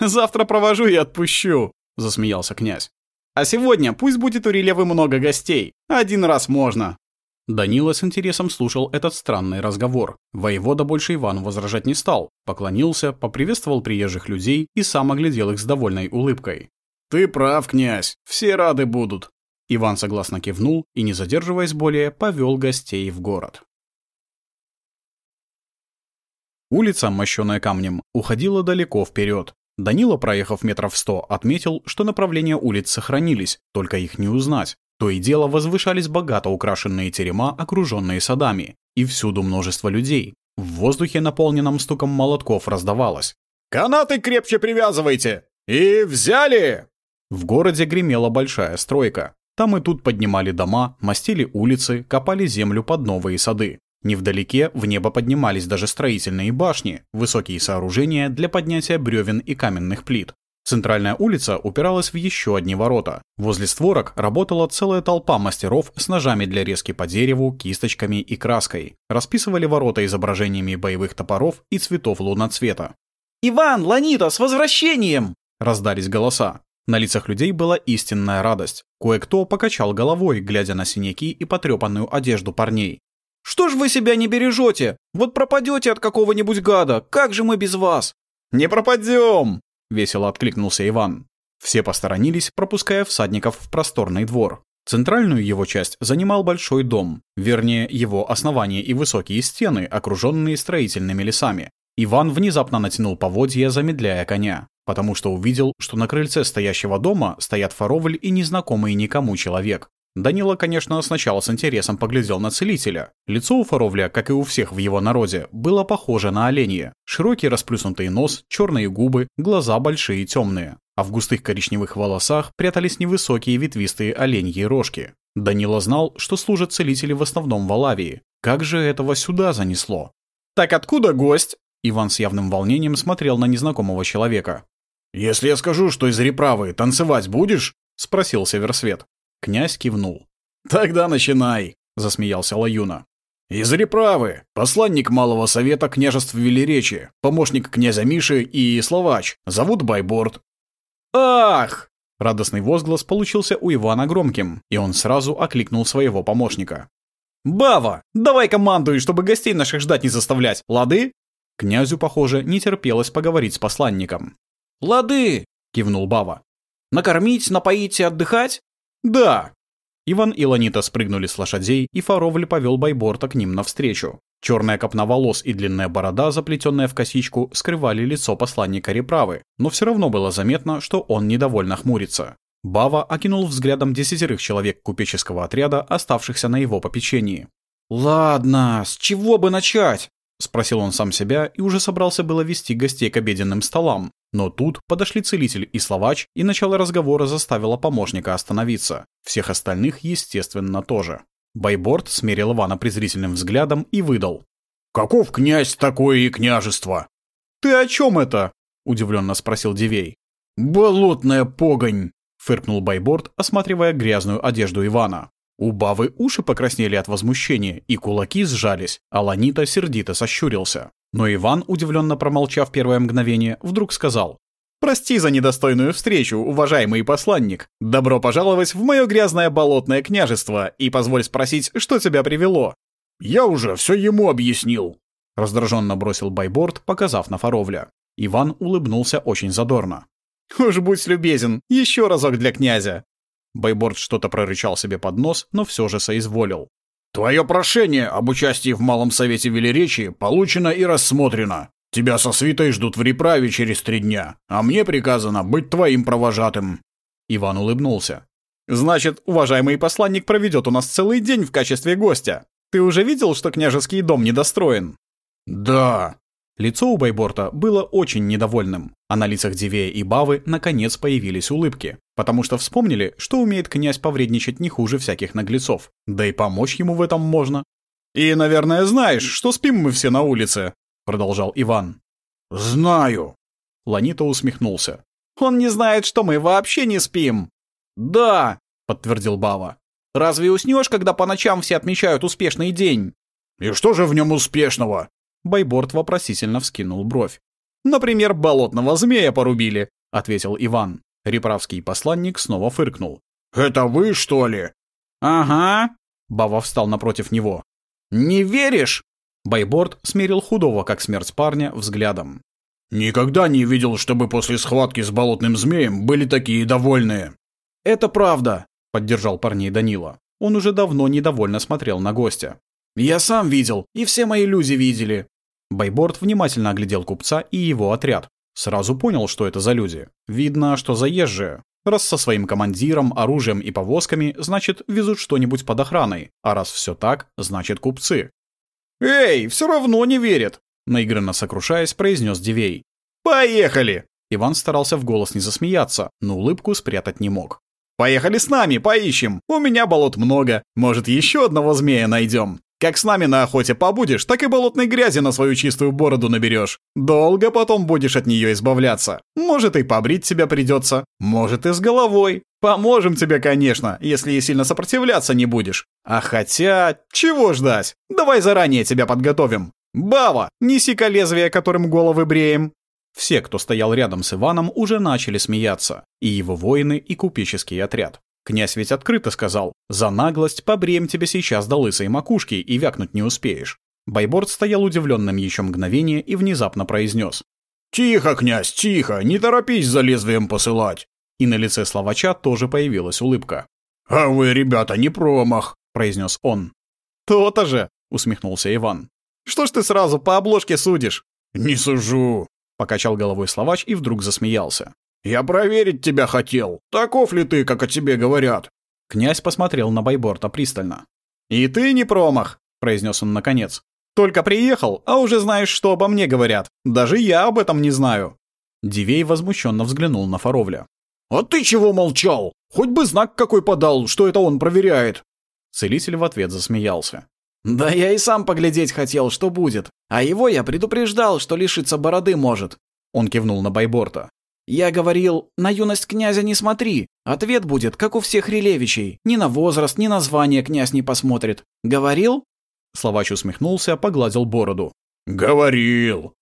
«Завтра провожу и отпущу», — засмеялся князь. «А сегодня пусть будет у Релевы много гостей. Один раз можно». Данила с интересом слушал этот странный разговор. Воевода больше Ивану возражать не стал. Поклонился, поприветствовал приезжих людей и сам оглядел их с довольной улыбкой. «Ты прав, князь, все рады будут». Иван согласно кивнул и, не задерживаясь более, повел гостей в город. Улица, мощенная камнем, уходила далеко вперед. Данила, проехав метров сто, отметил, что направления улиц сохранились, только их не узнать. То и дело возвышались богато украшенные терема, окруженные садами. И всюду множество людей. В воздухе, наполненном стуком молотков, раздавалось. «Канаты крепче привязывайте! И взяли!» В городе гремела большая стройка. Там и тут поднимали дома, мастили улицы, копали землю под новые сады. Невдалеке в небо поднимались даже строительные башни, высокие сооружения для поднятия бревен и каменных плит. Центральная улица упиралась в еще одни ворота. Возле створок работала целая толпа мастеров с ножами для резки по дереву, кисточками и краской. Расписывали ворота изображениями боевых топоров и цветов луноцвета. «Иван, Ланита, с возвращением!» — раздались голоса. На лицах людей была истинная радость. Кое-кто покачал головой, глядя на синяки и потрепанную одежду парней. «Что ж вы себя не бережете? Вот пропадете от какого-нибудь гада, как же мы без вас?» «Не пропадем!» — весело откликнулся Иван. Все посторонились, пропуская всадников в просторный двор. Центральную его часть занимал большой дом, вернее, его основание и высокие стены, окруженные строительными лесами. Иван внезапно натянул поводья, замедляя коня, потому что увидел, что на крыльце стоящего дома стоят фаровль и незнакомый никому человек. Данила, конечно, сначала с интересом поглядел на целителя. Лицо у Фаровля, как и у всех в его народе, было похоже на оленье. Широкий расплюснутый нос, черные губы, глаза большие и темные. А в густых коричневых волосах прятались невысокие ветвистые оленьи рожки. Данила знал, что служат целители в основном в Алавии. Как же этого сюда занесло? «Так откуда гость?» Иван с явным волнением смотрел на незнакомого человека. «Если я скажу, что из Реправы, танцевать будешь?» — спросил Северсвет. Князь кивнул. «Тогда начинай», — засмеялся Лаюна. «Из Реправы, посланник Малого Совета княжеств Велеречи, помощник князя Миши и словач, зовут Байборд». «Ах!» Радостный возглас получился у Ивана громким, и он сразу окликнул своего помощника. «Бава, давай командуй, чтобы гостей наших ждать не заставлять, лады?» Князю, похоже, не терпелось поговорить с посланником. «Лады!» — кивнул Бава. «Накормить, напоить и отдыхать?» «Да!» Иван и Ланита спрыгнули с лошадей, и Фаровль повел Байборта к ним навстречу. Черная копна волос и длинная борода, заплетенная в косичку, скрывали лицо посланника Реправы, но все равно было заметно, что он недовольно хмурится. Бава окинул взглядом десятерых человек купеческого отряда, оставшихся на его попечении. «Ладно, с чего бы начать?» — спросил он сам себя и уже собрался было вести гостей к обеденным столам. Но тут подошли целитель и словач, и начало разговора заставило помощника остановиться. Всех остальных, естественно, тоже. Байборд смерил Ивана презрительным взглядом и выдал. «Каков князь такое и княжество?» «Ты о чем это?» — удивленно спросил Дивей. «Болотная погонь!» — фыркнул Байборд, осматривая грязную одежду Ивана. У Бавы уши покраснели от возмущения, и кулаки сжались, а Ланита сердито сощурился. Но Иван, удивленно промолчав первое мгновение, вдруг сказал. «Прости за недостойную встречу, уважаемый посланник. Добро пожаловать в мое грязное болотное княжество, и позволь спросить, что тебя привело?» «Я уже все ему объяснил», — раздраженно бросил Байборд, показав на Фаровля. Иван улыбнулся очень задорно. «Уж будь любезен, еще разок для князя!» Байборд что-то прорычал себе под нос, но все же соизволил. «Твое прошение об участии в Малом Совете Велеречи получено и рассмотрено. Тебя со свитой ждут в реправе через три дня, а мне приказано быть твоим провожатым». Иван улыбнулся. «Значит, уважаемый посланник проведет у нас целый день в качестве гостя. Ты уже видел, что княжеский дом недостроен?» «Да», Лицо у Байборта было очень недовольным, а на лицах Дивея и Бавы наконец появились улыбки, потому что вспомнили, что умеет князь повредничать не хуже всяких наглецов, да и помочь ему в этом можно. «И, наверное, знаешь, что спим мы все на улице», — продолжал Иван. «Знаю», — Ланита усмехнулся. «Он не знает, что мы вообще не спим». «Да», — подтвердил Бава. «Разве уснешь, когда по ночам все отмечают успешный день?» «И что же в нем успешного?» Байборд вопросительно вскинул бровь. «Например, болотного змея порубили», — ответил Иван. Реправский посланник снова фыркнул. «Это вы, что ли?» «Ага». Бава встал напротив него. «Не веришь?» Байборд смерил худого, как смерть парня, взглядом. «Никогда не видел, чтобы после схватки с болотным змеем были такие довольные». «Это правда», — поддержал парней Данила. Он уже давно недовольно смотрел на гостя. «Я сам видел, и все мои люди видели. Байборд внимательно оглядел купца и его отряд. Сразу понял, что это за люди. Видно, что заезжие. Раз со своим командиром, оружием и повозками, значит, везут что-нибудь под охраной. А раз все так, значит, купцы. «Эй, все равно не верят!» Наигранно сокрушаясь, произнес Дивей. «Поехали!» Иван старался в голос не засмеяться, но улыбку спрятать не мог. «Поехали с нами, поищем! У меня болот много. Может, еще одного змея найдем. Как с нами на охоте побудешь, так и болотной грязи на свою чистую бороду наберешь. Долго потом будешь от нее избавляться. Может, и побрить тебя придется, может, и с головой. Поможем тебе, конечно, если и сильно сопротивляться не будешь. А хотя, чего ждать? Давай заранее тебя подготовим. Бава, неси-ка лезвие, которым головы бреем. Все, кто стоял рядом с Иваном, уже начали смеяться. И его воины, и купеческий отряд. Князь ведь открыто сказал, «За наглость побреем тебе сейчас до лысой макушки, и вякнуть не успеешь». Байборд стоял удивленным еще мгновение и внезапно произнес. «Тихо, князь, тихо, не торопись за лезвием посылать!» И на лице словача тоже появилась улыбка. «А вы, ребята, не промах!» — произнес он. «То-то же!» — усмехнулся Иван. «Что ж ты сразу по обложке судишь?» «Не сужу!» — покачал головой словач и вдруг засмеялся. «Я проверить тебя хотел. Таков ли ты, как о тебе говорят?» Князь посмотрел на Байборта пристально. «И ты не промах», — произнес он наконец. «Только приехал, а уже знаешь, что обо мне говорят. Даже я об этом не знаю». Дивей возмущенно взглянул на Фаровля. «А ты чего молчал? Хоть бы знак какой подал, что это он проверяет». Целитель в ответ засмеялся. «Да я и сам поглядеть хотел, что будет. А его я предупреждал, что лишиться бороды может». Он кивнул на Байборта. Я говорил, на юность князя не смотри. Ответ будет, как у всех релевичей. Ни на возраст, ни на звание князь не посмотрит. Говорил? Словач усмехнулся, погладил бороду. Говорил.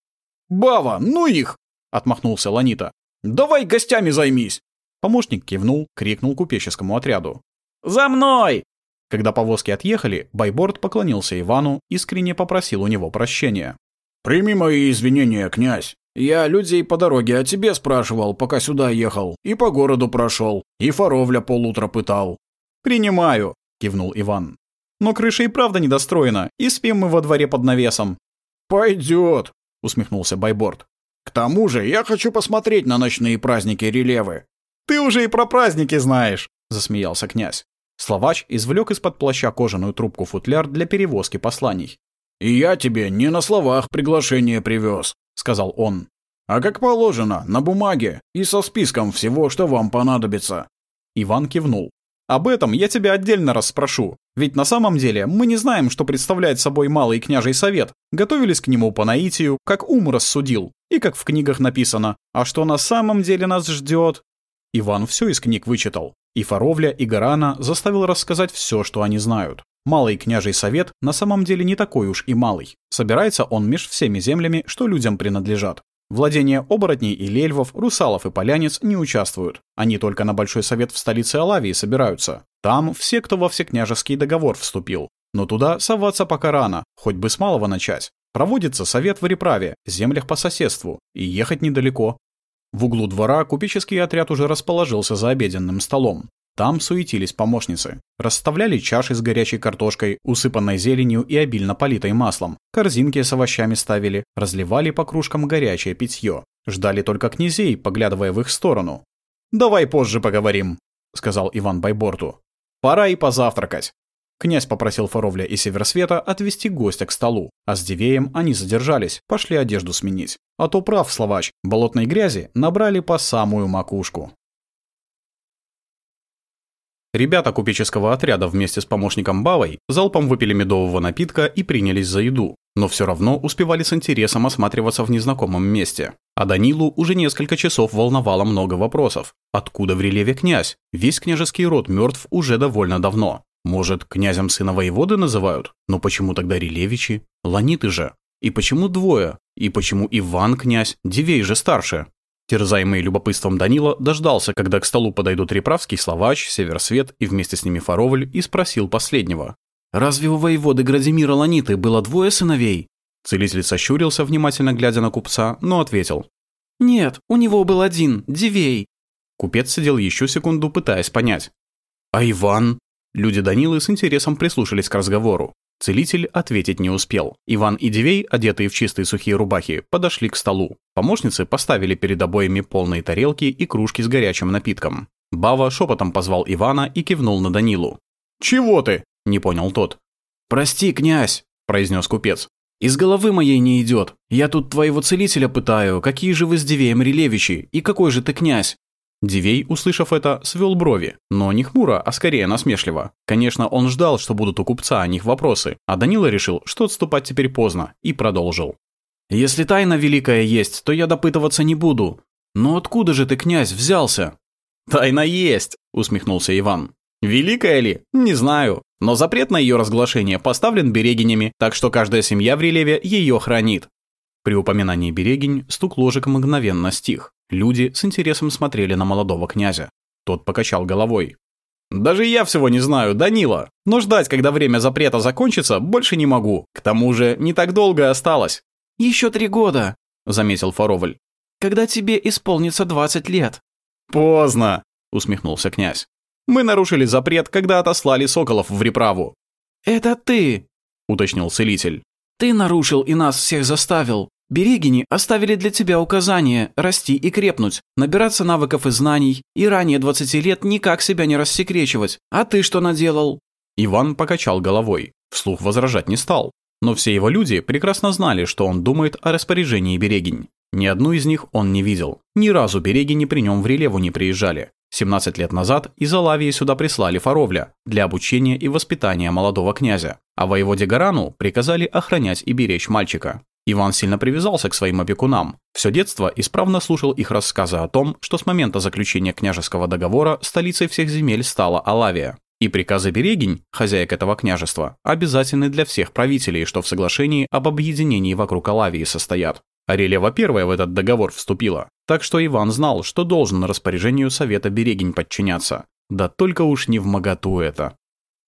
Бава, ну их! Отмахнулся Ланита. Давай гостями займись. Помощник кивнул, крикнул купеческому отряду. «За мной!» Когда повозки отъехали, Байборд поклонился Ивану, искренне попросил у него прощения. «Прими мои извинения, князь. Я людей по дороге о тебе спрашивал, пока сюда ехал, и по городу прошел, и фаровля полутра пытал». «Принимаю», — кивнул Иван. «Но крыша и правда недостроена, и спим мы во дворе под навесом». «Пойдет», — усмехнулся Байборд. «К тому же я хочу посмотреть на ночные праздники Релевы». «Ты уже и про праздники знаешь», — засмеялся князь. Словач извлек из-под плаща кожаную трубку-футляр для перевозки посланий. «И я тебе не на словах приглашение привез. — сказал он. «А как положено, на бумаге и со списком всего, что вам понадобится». Иван кивнул. «Об этом я тебя отдельно расспрошу. Ведь на самом деле мы не знаем, что представляет собой Малый княжий совет. Готовились к нему по наитию, как ум рассудил, и как в книгах написано. А что на самом деле нас ждет? Иван все из книг вычитал. И Фаровля, и Гарана заставил рассказать все, что они знают. Малый княжий совет на самом деле не такой уж и малый. Собирается он меж всеми землями, что людям принадлежат. Владения оборотней и лельвов, русалов и полянец не участвуют. Они только на Большой Совет в столице Алавии собираются. Там все, кто во всекняжеский договор вступил. Но туда соваться пока рано, хоть бы с малого начать. Проводится совет в Реправе, землях по соседству, и ехать недалеко. В углу двора купеческий отряд уже расположился за обеденным столом. Там суетились помощницы. Расставляли чаши с горячей картошкой, усыпанной зеленью и обильно политой маслом. Корзинки с овощами ставили, разливали по кружкам горячее питье. Ждали только князей, поглядывая в их сторону. «Давай позже поговорим», — сказал Иван Байборту. «Пора и позавтракать». Князь попросил Фаровля и Северсвета отвести гостя к столу, а с Дивеем они задержались, пошли одежду сменить. А то прав, Словач, болотной грязи набрали по самую макушку. Ребята купеческого отряда вместе с помощником Бавой залпом выпили медового напитка и принялись за еду, но все равно успевали с интересом осматриваться в незнакомом месте. А Данилу уже несколько часов волновало много вопросов. Откуда в релеве князь? Весь княжеский род мертв уже довольно давно. Может, князем сына воеводы называют? Но почему тогда релевичи? Ланиты же. И почему двое? И почему Иван князь? Дивей же старше. Терзаемый любопытством Данила дождался, когда к столу подойдут Реправский, Словач, Северсвет и вместе с ними Фаровль, и спросил последнего. «Разве у воеводы Градимира Ланиты было двое сыновей?» Целитель сощурился, внимательно глядя на купца, но ответил. «Нет, у него был один, Дивей». Купец сидел еще секунду, пытаясь понять. «А Иван?» Люди Данилы с интересом прислушались к разговору. Целитель ответить не успел. Иван и Дивей, одетые в чистые сухие рубахи, подошли к столу. Помощницы поставили перед обоими полные тарелки и кружки с горячим напитком. Бава шепотом позвал Ивана и кивнул на Данилу. «Чего ты?» — не понял тот. «Прости, князь», — произнес купец. «Из головы моей не идет. Я тут твоего целителя пытаю, какие же вы с Дивеем Релевичи, и какой же ты князь?» Дивей, услышав это, свел брови, но не хмуро, а скорее насмешливо. Конечно, он ждал, что будут у купца о них вопросы, а Данила решил, что отступать теперь поздно, и продолжил. «Если тайна великая есть, то я допытываться не буду. Но откуда же ты, князь, взялся?» «Тайна есть», — усмехнулся Иван. «Великая ли? Не знаю. Но запрет на ее разглашение поставлен берегинями, так что каждая семья в релеве ее хранит. При упоминании берегинь стук ложек мгновенно стих. Люди с интересом смотрели на молодого князя. Тот покачал головой. «Даже я всего не знаю, Данила. Но ждать, когда время запрета закончится, больше не могу. К тому же, не так долго осталось». «Еще три года», — заметил Фароваль. «Когда тебе исполнится двадцать лет». «Поздно», — усмехнулся князь. «Мы нарушили запрет, когда отослали соколов в реправу». «Это ты», — уточнил целитель. «Ты нарушил и нас всех заставил. Берегини оставили для тебя указания расти и крепнуть, набираться навыков и знаний, и ранее 20 лет никак себя не рассекречивать. А ты что наделал?» Иван покачал головой, вслух возражать не стал. Но все его люди прекрасно знали, что он думает о распоряжении Берегинь. Ни одну из них он не видел. Ни разу Берегини при нем в Релеву не приезжали. 17 лет назад из Алавии сюда прислали Фаровля для обучения и воспитания молодого князя, а воеводе Гарану приказали охранять и беречь мальчика. Иван сильно привязался к своим опекунам. Все детство исправно слушал их рассказы о том, что с момента заключения княжеского договора столицей всех земель стала Алавия. И приказы Берегинь, хозяек этого княжества, обязательны для всех правителей, что в соглашении об объединении вокруг Алавии состоят. Арелева первая в этот договор вступила, так что Иван знал, что должен распоряжению Совета Берегинь подчиняться. Да только уж не в моготу это.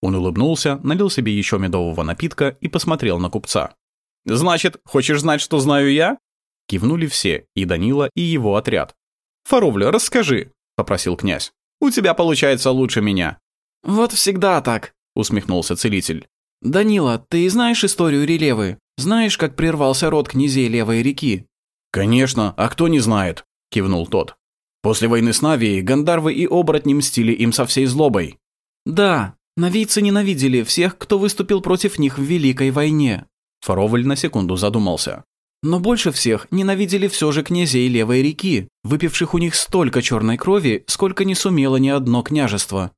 Он улыбнулся, налил себе еще медового напитка и посмотрел на купца. «Значит, хочешь знать, что знаю я?» Кивнули все, и Данила, и его отряд. «Фаровля, расскажи», — попросил князь. «У тебя получается лучше меня». «Вот всегда так», — усмехнулся целитель. «Данила, ты знаешь историю Релевы? Знаешь, как прервался род князей Левой реки?» «Конечно, а кто не знает?» — кивнул тот. «После войны с Навией гандарвы и оборотни мстили им со всей злобой». «Да, навийцы ненавидели всех, кто выступил против них в Великой войне. Фароваль на секунду задумался. Но больше всех ненавидели все же князей Левой реки, выпивших у них столько черной крови, сколько не сумело ни одно княжество.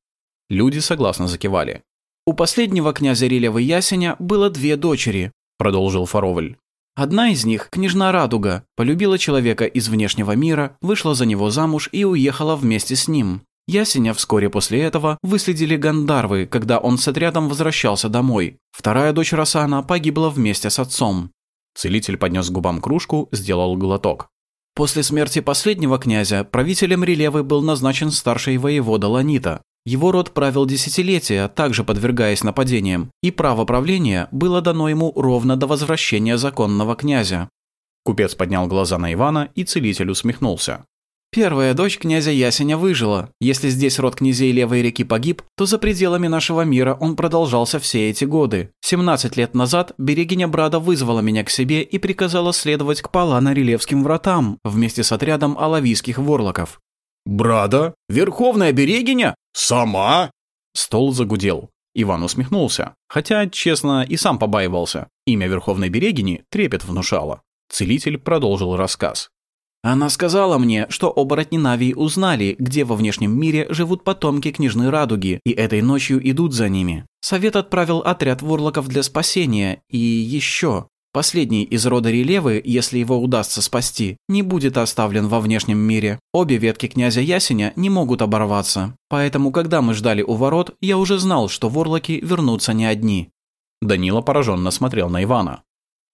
Люди согласно закивали. «У последнего князя Рилева Ясеня было две дочери», – продолжил Фароваль. Одна из них, княжна Радуга, полюбила человека из внешнего мира, вышла за него замуж и уехала вместе с ним. Ясеня вскоре после этого выследили гандарвы, когда он с отрядом возвращался домой. Вторая дочь Росана погибла вместе с отцом. Целитель поднес к губам кружку, сделал глоток. После смерти последнего князя правителем Релевы был назначен старший воевода Ланита. Его род правил десятилетия, также подвергаясь нападениям, и право правления было дано ему ровно до возвращения законного князя. Купец поднял глаза на Ивана, и целитель усмехнулся. Первая дочь князя Ясеня выжила. Если здесь род князей Левой реки погиб, то за пределами нашего мира он продолжался все эти годы. 17 лет назад берегиня Брада вызвала меня к себе и приказала следовать к Палано-Релевским вратам вместе с отрядом алавийских ворлоков. «Брада? Верховная берегиня? Сама?» Стол загудел. Иван усмехнулся, хотя, честно, и сам побаивался. Имя Верховной Берегини трепет внушало. Целитель продолжил рассказ. Она сказала мне, что оборотни Навии узнали, где во внешнем мире живут потомки княжны Радуги, и этой ночью идут за ними. Совет отправил отряд ворлоков для спасения, и еще. Последний из рода Релевы, если его удастся спасти, не будет оставлен во внешнем мире. Обе ветки князя Ясеня не могут оборваться. Поэтому, когда мы ждали у ворот, я уже знал, что ворлоки вернутся не одни. Данила пораженно смотрел на Ивана.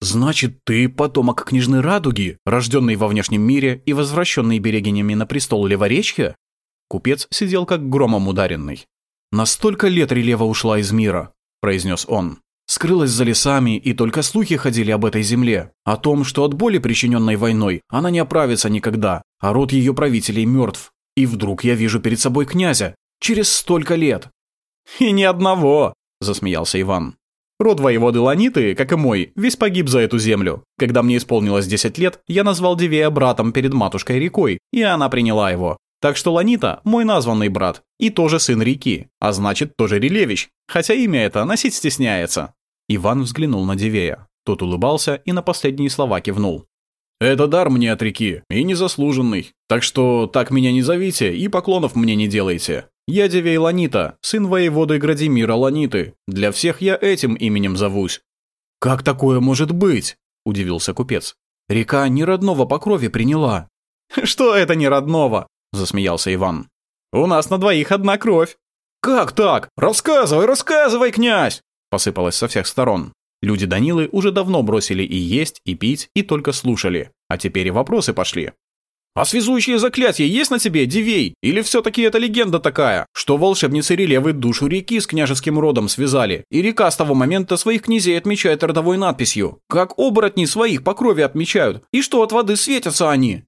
«Значит, ты потомок княжны Радуги, рожденный во внешнем мире и возвращенный берегинями на престол Леворечья?» Купец сидел как громом ударенный. «На столько лет Релева ушла из мира», — произнес он. «Скрылась за лесами, и только слухи ходили об этой земле. О том, что от боли, причиненной войной, она не оправится никогда, а род ее правителей мертв. И вдруг я вижу перед собой князя. Через столько лет». «И ни одного», — засмеялся Иван. Род воеводы Ланиты, как и мой, весь погиб за эту землю. Когда мне исполнилось 10 лет, я назвал Дивея братом перед матушкой рекой, и она приняла его. Так что Ланита – мой названный брат, и тоже сын реки, а значит, тоже Релевич, хотя имя это носить стесняется. Иван взглянул на Дивея. Тот улыбался и на последние слова кивнул. Это дар мне от реки, и незаслуженный. Так что так меня не зовите и поклонов мне не делайте. Я Дивей Ланита, сын воеводы Градимира Ланиты. Для всех я этим именем зовусь». «Как такое может быть?» – удивился купец. «Река не родного по крови приняла». «Что это не родного?» – засмеялся Иван. «У нас на двоих одна кровь». «Как так? Рассказывай, рассказывай, князь!» – посыпалось со всех сторон. Люди Данилы уже давно бросили и есть, и пить, и только слушали. А теперь и вопросы пошли. «А связующее заклятие есть на тебе, Дивей? Или все-таки это легенда такая, что волшебницы Релевы душу реки с княжеским родом связали, и река с того момента своих князей отмечает родовой надписью, как оборотни своих по крови отмечают, и что от воды светятся они?»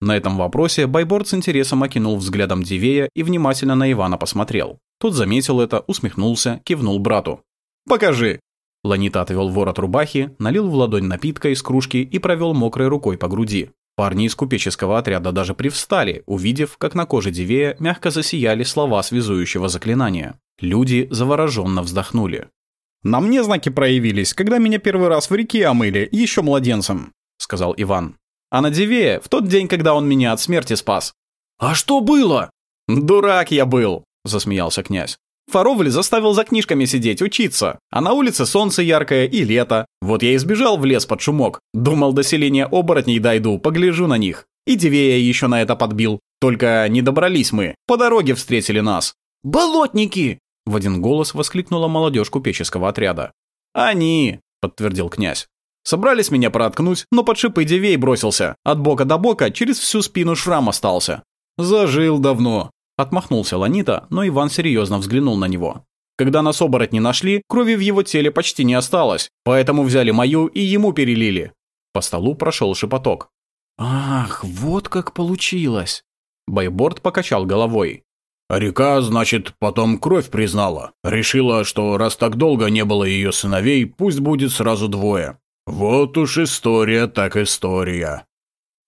На этом вопросе Байборд с интересом окинул взглядом Дивея и внимательно на Ивана посмотрел. Тот заметил это, усмехнулся, кивнул брату. «Покажи!» Ланита отвел ворот рубахи, налил в ладонь напитка из кружки и провел мокрой рукой по груди. Парни из купеческого отряда даже привстали, увидев, как на коже Дивея мягко засияли слова связующего заклинания. Люди завороженно вздохнули. «На мне знаки проявились, когда меня первый раз в реке омыли, еще младенцем», — сказал Иван. «А на Дивея в тот день, когда он меня от смерти спас». «А что было?» «Дурак я был», — засмеялся князь. Фаровль заставил за книжками сидеть, учиться. А на улице солнце яркое и лето. Вот я и сбежал в лес под шумок. Думал, до селения оборотней дойду, погляжу на них. И Дивея еще на это подбил. Только не добрались мы. По дороге встретили нас. «Болотники!» — в один голос воскликнула молодежь купеческого отряда. «Они!» — подтвердил князь. Собрались меня проткнуть, но под шипы Дивей бросился. От бока до бока через всю спину шрам остался. Зажил давно. Отмахнулся Ланита, но Иван серьезно взглянул на него. Когда нас оборотни нашли, крови в его теле почти не осталось, поэтому взяли мою и ему перелили. По столу прошел шепоток. «Ах, вот как получилось!» Байборд покачал головой. Река, значит, потом кровь признала. Решила, что раз так долго не было ее сыновей, пусть будет сразу двое. Вот уж история так история.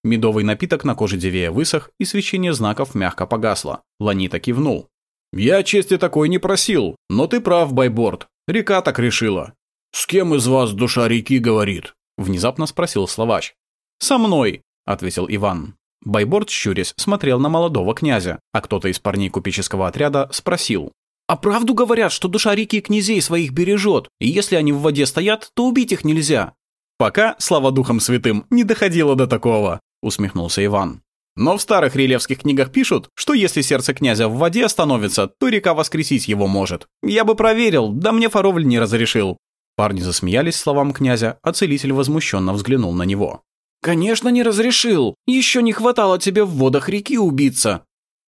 Медовый напиток на коже Дивея высох, и свечение знаков мягко погасло. Ланита кивнул. «Я чести такой не просил, но ты прав, Байборд. Река так решила». «С кем из вас душа реки говорит?» Внезапно спросил Словач. «Со мной», — ответил Иван. Байборд, щурясь, смотрел на молодого князя, а кто-то из парней купеческого отряда спросил. «А правду говорят, что душа реки князей своих бережет, и если они в воде стоят, то убить их нельзя?» «Пока, слава духам святым, не доходило до такого», усмехнулся Иван. Но в старых релевских книгах пишут, что если сердце князя в воде остановится, то река воскресить его может. Я бы проверил, да мне Фаровль не разрешил. Парни засмеялись словам князя, а целитель возмущенно взглянул на него. «Конечно не разрешил. Еще не хватало тебе в водах реки убиться».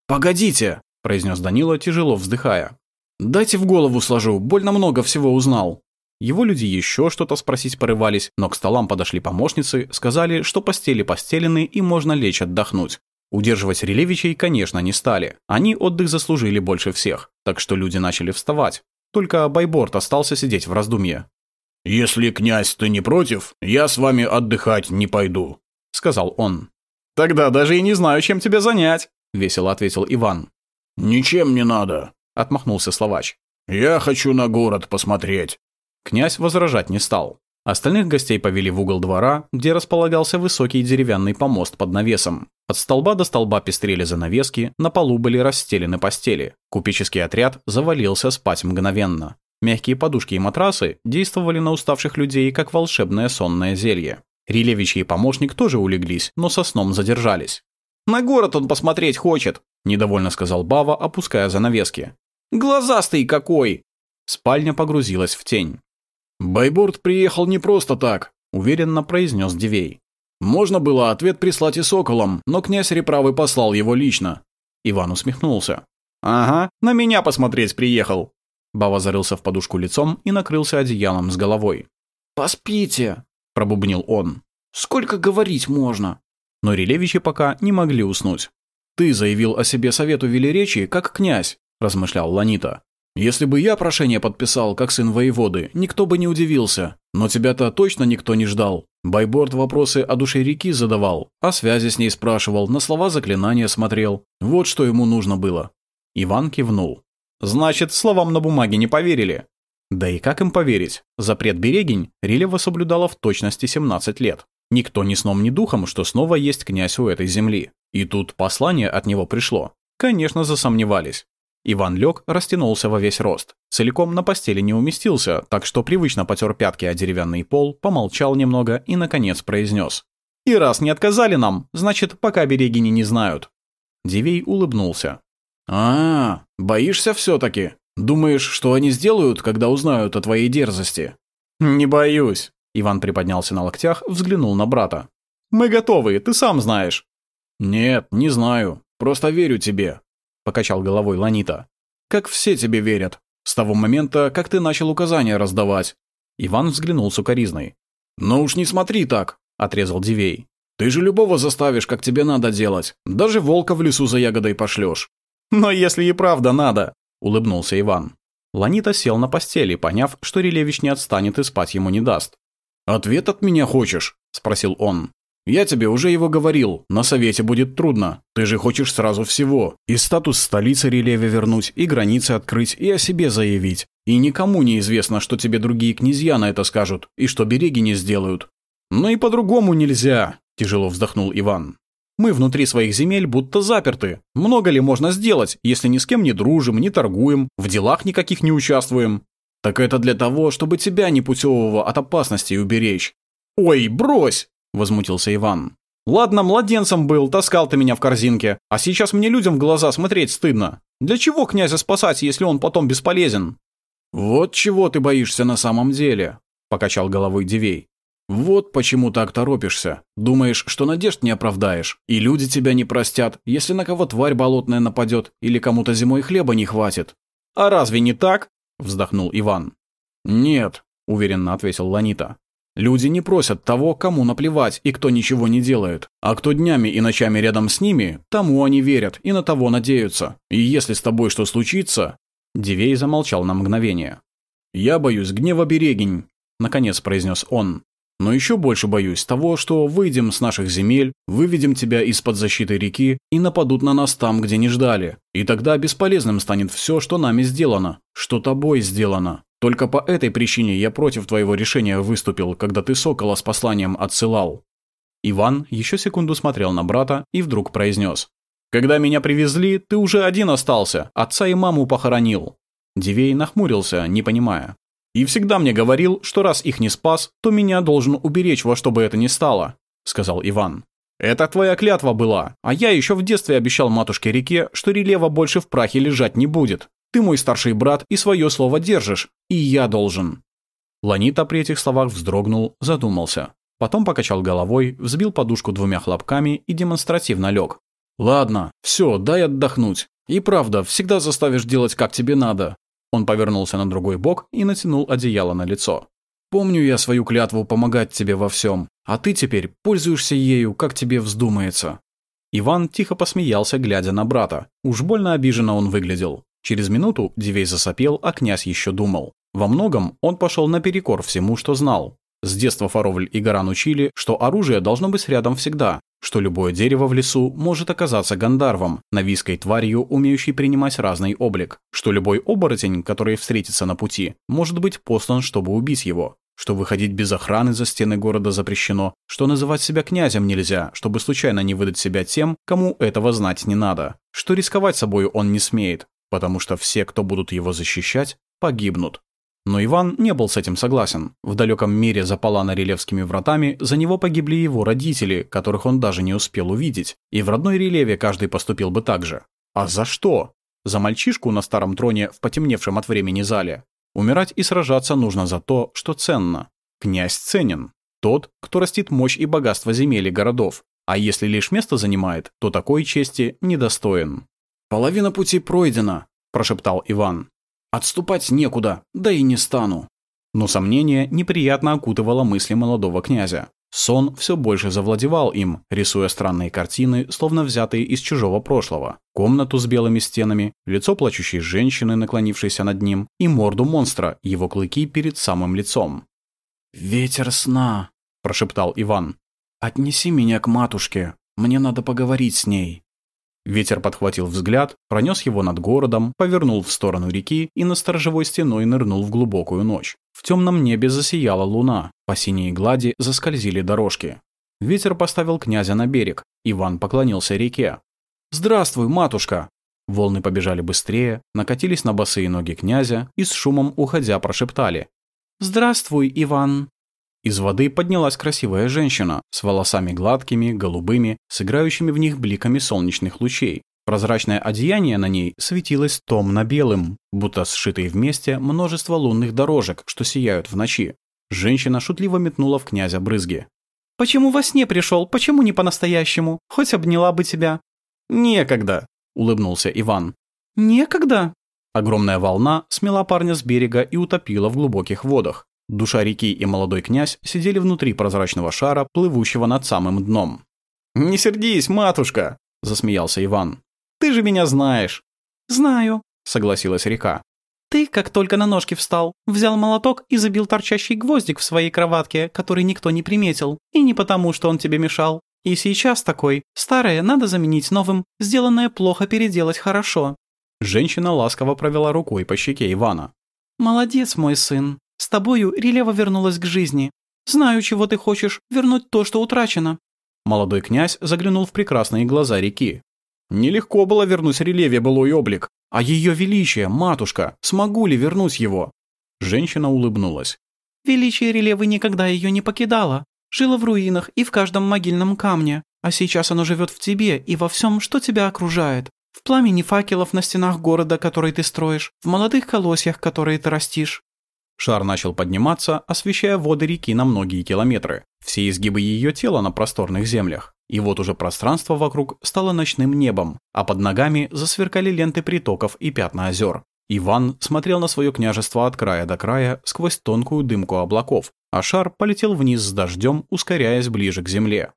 «Погодите», — произнес Данила, тяжело вздыхая. «Дайте в голову сложу, больно много всего узнал». Его люди еще что-то спросить порывались, но к столам подошли помощницы, сказали, что постели постелены и можно лечь отдохнуть. Удерживать Релевичей, конечно, не стали. Они отдых заслужили больше всех, так что люди начали вставать. Только Байборд остался сидеть в раздумье. «Если, князь, ты не против, я с вами отдыхать не пойду», — сказал он. «Тогда даже и не знаю, чем тебя занять», — весело ответил Иван. «Ничем не надо», — отмахнулся Словач. «Я хочу на город посмотреть. Князь возражать не стал. Остальных гостей повели в угол двора, где располагался высокий деревянный помост под навесом. От столба до столба пестрели занавески, на полу были расстелены постели. Купеческий отряд завалился спать мгновенно. Мягкие подушки и матрасы действовали на уставших людей, как волшебное сонное зелье. Рилевич и помощник тоже улеглись, но со сном задержались. «На город он посмотреть хочет», – недовольно сказал Бава, опуская занавески. «Глазастый какой!» Спальня погрузилась в тень. «Байборд приехал не просто так», — уверенно произнес Дивей. «Можно было ответ прислать и соколом, но князь Реправы послал его лично». Иван усмехнулся. «Ага, на меня посмотреть приехал». Бава зарылся в подушку лицом и накрылся одеялом с головой. «Поспите», — пробубнил он. «Сколько говорить можно?» Но Релевичи пока не могли уснуть. «Ты заявил о себе совету велеречи, как князь», — размышлял Ланита. Если бы я прошение подписал, как сын воеводы, никто бы не удивился. Но тебя-то точно никто не ждал. Байборд вопросы о душе реки задавал, о связи с ней спрашивал, на слова заклинания смотрел. Вот что ему нужно было. Иван кивнул. Значит, словам на бумаге не поверили. Да и как им поверить? Запрет берегинь Рилева соблюдала в точности 17 лет. Никто ни сном, ни духом, что снова есть князь у этой земли. И тут послание от него пришло. Конечно, засомневались. Иван лег, растянулся во весь рост. Целиком на постели не уместился, так что привычно потер пятки о деревянный пол, помолчал немного и, наконец, произнес. «И раз не отказали нам, значит, пока берегини не знают». Дивей улыбнулся. «А, боишься все-таки? Думаешь, что они сделают, когда узнают о твоей дерзости?» «Не боюсь», — Иван приподнялся на локтях, взглянул на брата. «Мы готовы, ты сам знаешь». «Нет, не знаю. Просто верю тебе», — покачал головой Ланита. «Как все тебе верят. С того момента, как ты начал указания раздавать». Иван взглянул сукоризной. «Ну уж не смотри так», — отрезал Дивей. «Ты же любого заставишь, как тебе надо делать. Даже волка в лесу за ягодой пошлешь. «Но если и правда надо», — улыбнулся Иван. Ланита сел на постели, поняв, что Релевич не отстанет и спать ему не даст. «Ответ от меня хочешь?» — спросил он. «Я тебе уже его говорил, на совете будет трудно. Ты же хочешь сразу всего. И статус столицы Релеве вернуть, и границы открыть, и о себе заявить. И никому не известно, что тебе другие князья на это скажут, и что береги не сделают». «Но и по-другому нельзя», — тяжело вздохнул Иван. Мы внутри своих земель будто заперты. Много ли можно сделать, если ни с кем не дружим, не торгуем, в делах никаких не участвуем? Так это для того, чтобы тебя непутевого от опасности уберечь. Ой, брось! Возмутился Иван. Ладно, младенцем был, таскал ты меня в корзинке, а сейчас мне людям в глаза смотреть стыдно. Для чего князя спасать, если он потом бесполезен? Вот чего ты боишься на самом деле, покачал головой Дивей. Вот почему так торопишься. Думаешь, что надежд не оправдаешь, и люди тебя не простят, если на кого тварь болотная нападет, или кому-то зимой хлеба не хватит. А разве не так? Вздохнул Иван. Нет, уверенно ответил Ланита. Люди не просят того, кому наплевать и кто ничего не делает. А кто днями и ночами рядом с ними, тому они верят и на того надеются. И если с тобой что случится... Дивей замолчал на мгновение. «Я боюсь гнева берегинь», — наконец произнес он. Но еще больше боюсь того, что выйдем с наших земель, выведем тебя из-под защиты реки и нападут на нас там, где не ждали. И тогда бесполезным станет все, что нами сделано, что тобой сделано. Только по этой причине я против твоего решения выступил, когда ты сокола с посланием отсылал». Иван еще секунду смотрел на брата и вдруг произнес. «Когда меня привезли, ты уже один остался, отца и маму похоронил». Дивей нахмурился, не понимая. И всегда мне говорил, что раз их не спас, то меня должен уберечь во что бы это ни стало», — сказал Иван. «Это твоя клятва была, а я еще в детстве обещал матушке реке, что релева больше в прахе лежать не будет. Ты мой старший брат и свое слово держишь, и я должен». Ланита при этих словах вздрогнул, задумался. Потом покачал головой, взбил подушку двумя хлопками и демонстративно лег. «Ладно, все, дай отдохнуть. И правда, всегда заставишь делать, как тебе надо. Он повернулся на другой бок и натянул одеяло на лицо. «Помню я свою клятву помогать тебе во всем, а ты теперь пользуешься ею, как тебе вздумается». Иван тихо посмеялся, глядя на брата. Уж больно обиженно он выглядел. Через минуту Дивей засопел, а князь еще думал. Во многом он пошел наперекор всему, что знал. С детства Фаровль и Гаран учили, что оружие должно быть рядом всегда, что любое дерево в лесу может оказаться гандарвом, навиской тварью, умеющей принимать разный облик, что любой оборотень, который встретится на пути, может быть послан, чтобы убить его, что выходить без охраны за стены города запрещено, что называть себя князем нельзя, чтобы случайно не выдать себя тем, кому этого знать не надо, что рисковать собой он не смеет, потому что все, кто будут его защищать, погибнут. Но Иван не был с этим согласен. В далеком мире за Полано-Релевскими вратами за него погибли его родители, которых он даже не успел увидеть. И в родной Релеве каждый поступил бы так же. А за что? За мальчишку на старом троне в потемневшем от времени зале. Умирать и сражаться нужно за то, что ценно. Князь ценен. Тот, кто растит мощь и богатство земель и городов. А если лишь место занимает, то такой чести недостоин. «Половина пути пройдена», – прошептал Иван. Отступать некуда, да и не стану. Но сомнение неприятно окутывало мысли молодого князя. Сон все больше завладевал им, рисуя странные картины, словно взятые из чужого прошлого. Комнату с белыми стенами, лицо плачущей женщины, наклонившейся над ним, и морду монстра, его клыки перед самым лицом. «Ветер сна», – прошептал Иван. «Отнеси меня к матушке, мне надо поговорить с ней». Ветер подхватил взгляд, пронес его над городом, повернул в сторону реки и на сторожевой стеной нырнул в глубокую ночь. В темном небе засияла луна, по синей глади заскользили дорожки. Ветер поставил князя на берег. Иван поклонился реке. «Здравствуй, матушка!» Волны побежали быстрее, накатились на босые ноги князя и с шумом уходя прошептали. «Здравствуй, Иван!» Из воды поднялась красивая женщина с волосами гладкими, голубыми, с играющими в них бликами солнечных лучей. Прозрачное одеяние на ней светилось томно-белым, будто сшитые вместе множество лунных дорожек, что сияют в ночи. Женщина шутливо метнула в князя брызги. «Почему во сне пришел? Почему не по-настоящему? Хоть обняла бы тебя». «Некогда», — улыбнулся Иван. «Некогда?» Огромная волна смела парня с берега и утопила в глубоких водах. Душа реки и молодой князь сидели внутри прозрачного шара, плывущего над самым дном. «Не сердись, матушка!» — засмеялся Иван. «Ты же меня знаешь!» «Знаю», — согласилась река. Ты, как только на ножки встал, взял молоток и забил торчащий гвоздик в своей кроватке, который никто не приметил, и не потому, что он тебе мешал. И сейчас такой. Старое надо заменить новым, сделанное плохо переделать хорошо». Женщина ласково провела рукой по щеке Ивана. «Молодец, мой сын. С тобою Релева вернулась к жизни. Знаю, чего ты хочешь, вернуть то, что утрачено». Молодой князь заглянул в прекрасные глаза реки. Нелегко было вернуть Релеве былой облик. А ее величие, матушка, смогу ли вернуть его? Женщина улыбнулась. Величие Релевы никогда ее не покидало. Жило в руинах и в каждом могильном камне. А сейчас оно живет в тебе и во всем, что тебя окружает. В пламени факелов на стенах города, который ты строишь, в молодых колосьях, которые ты растишь. Шар начал подниматься, освещая воды реки на многие километры. Все изгибы ее тела на просторных землях. И вот уже пространство вокруг стало ночным небом, а под ногами засверкали ленты притоков и пятна озер. Иван смотрел на свое княжество от края до края сквозь тонкую дымку облаков, а шар полетел вниз с дождем, ускоряясь ближе к земле.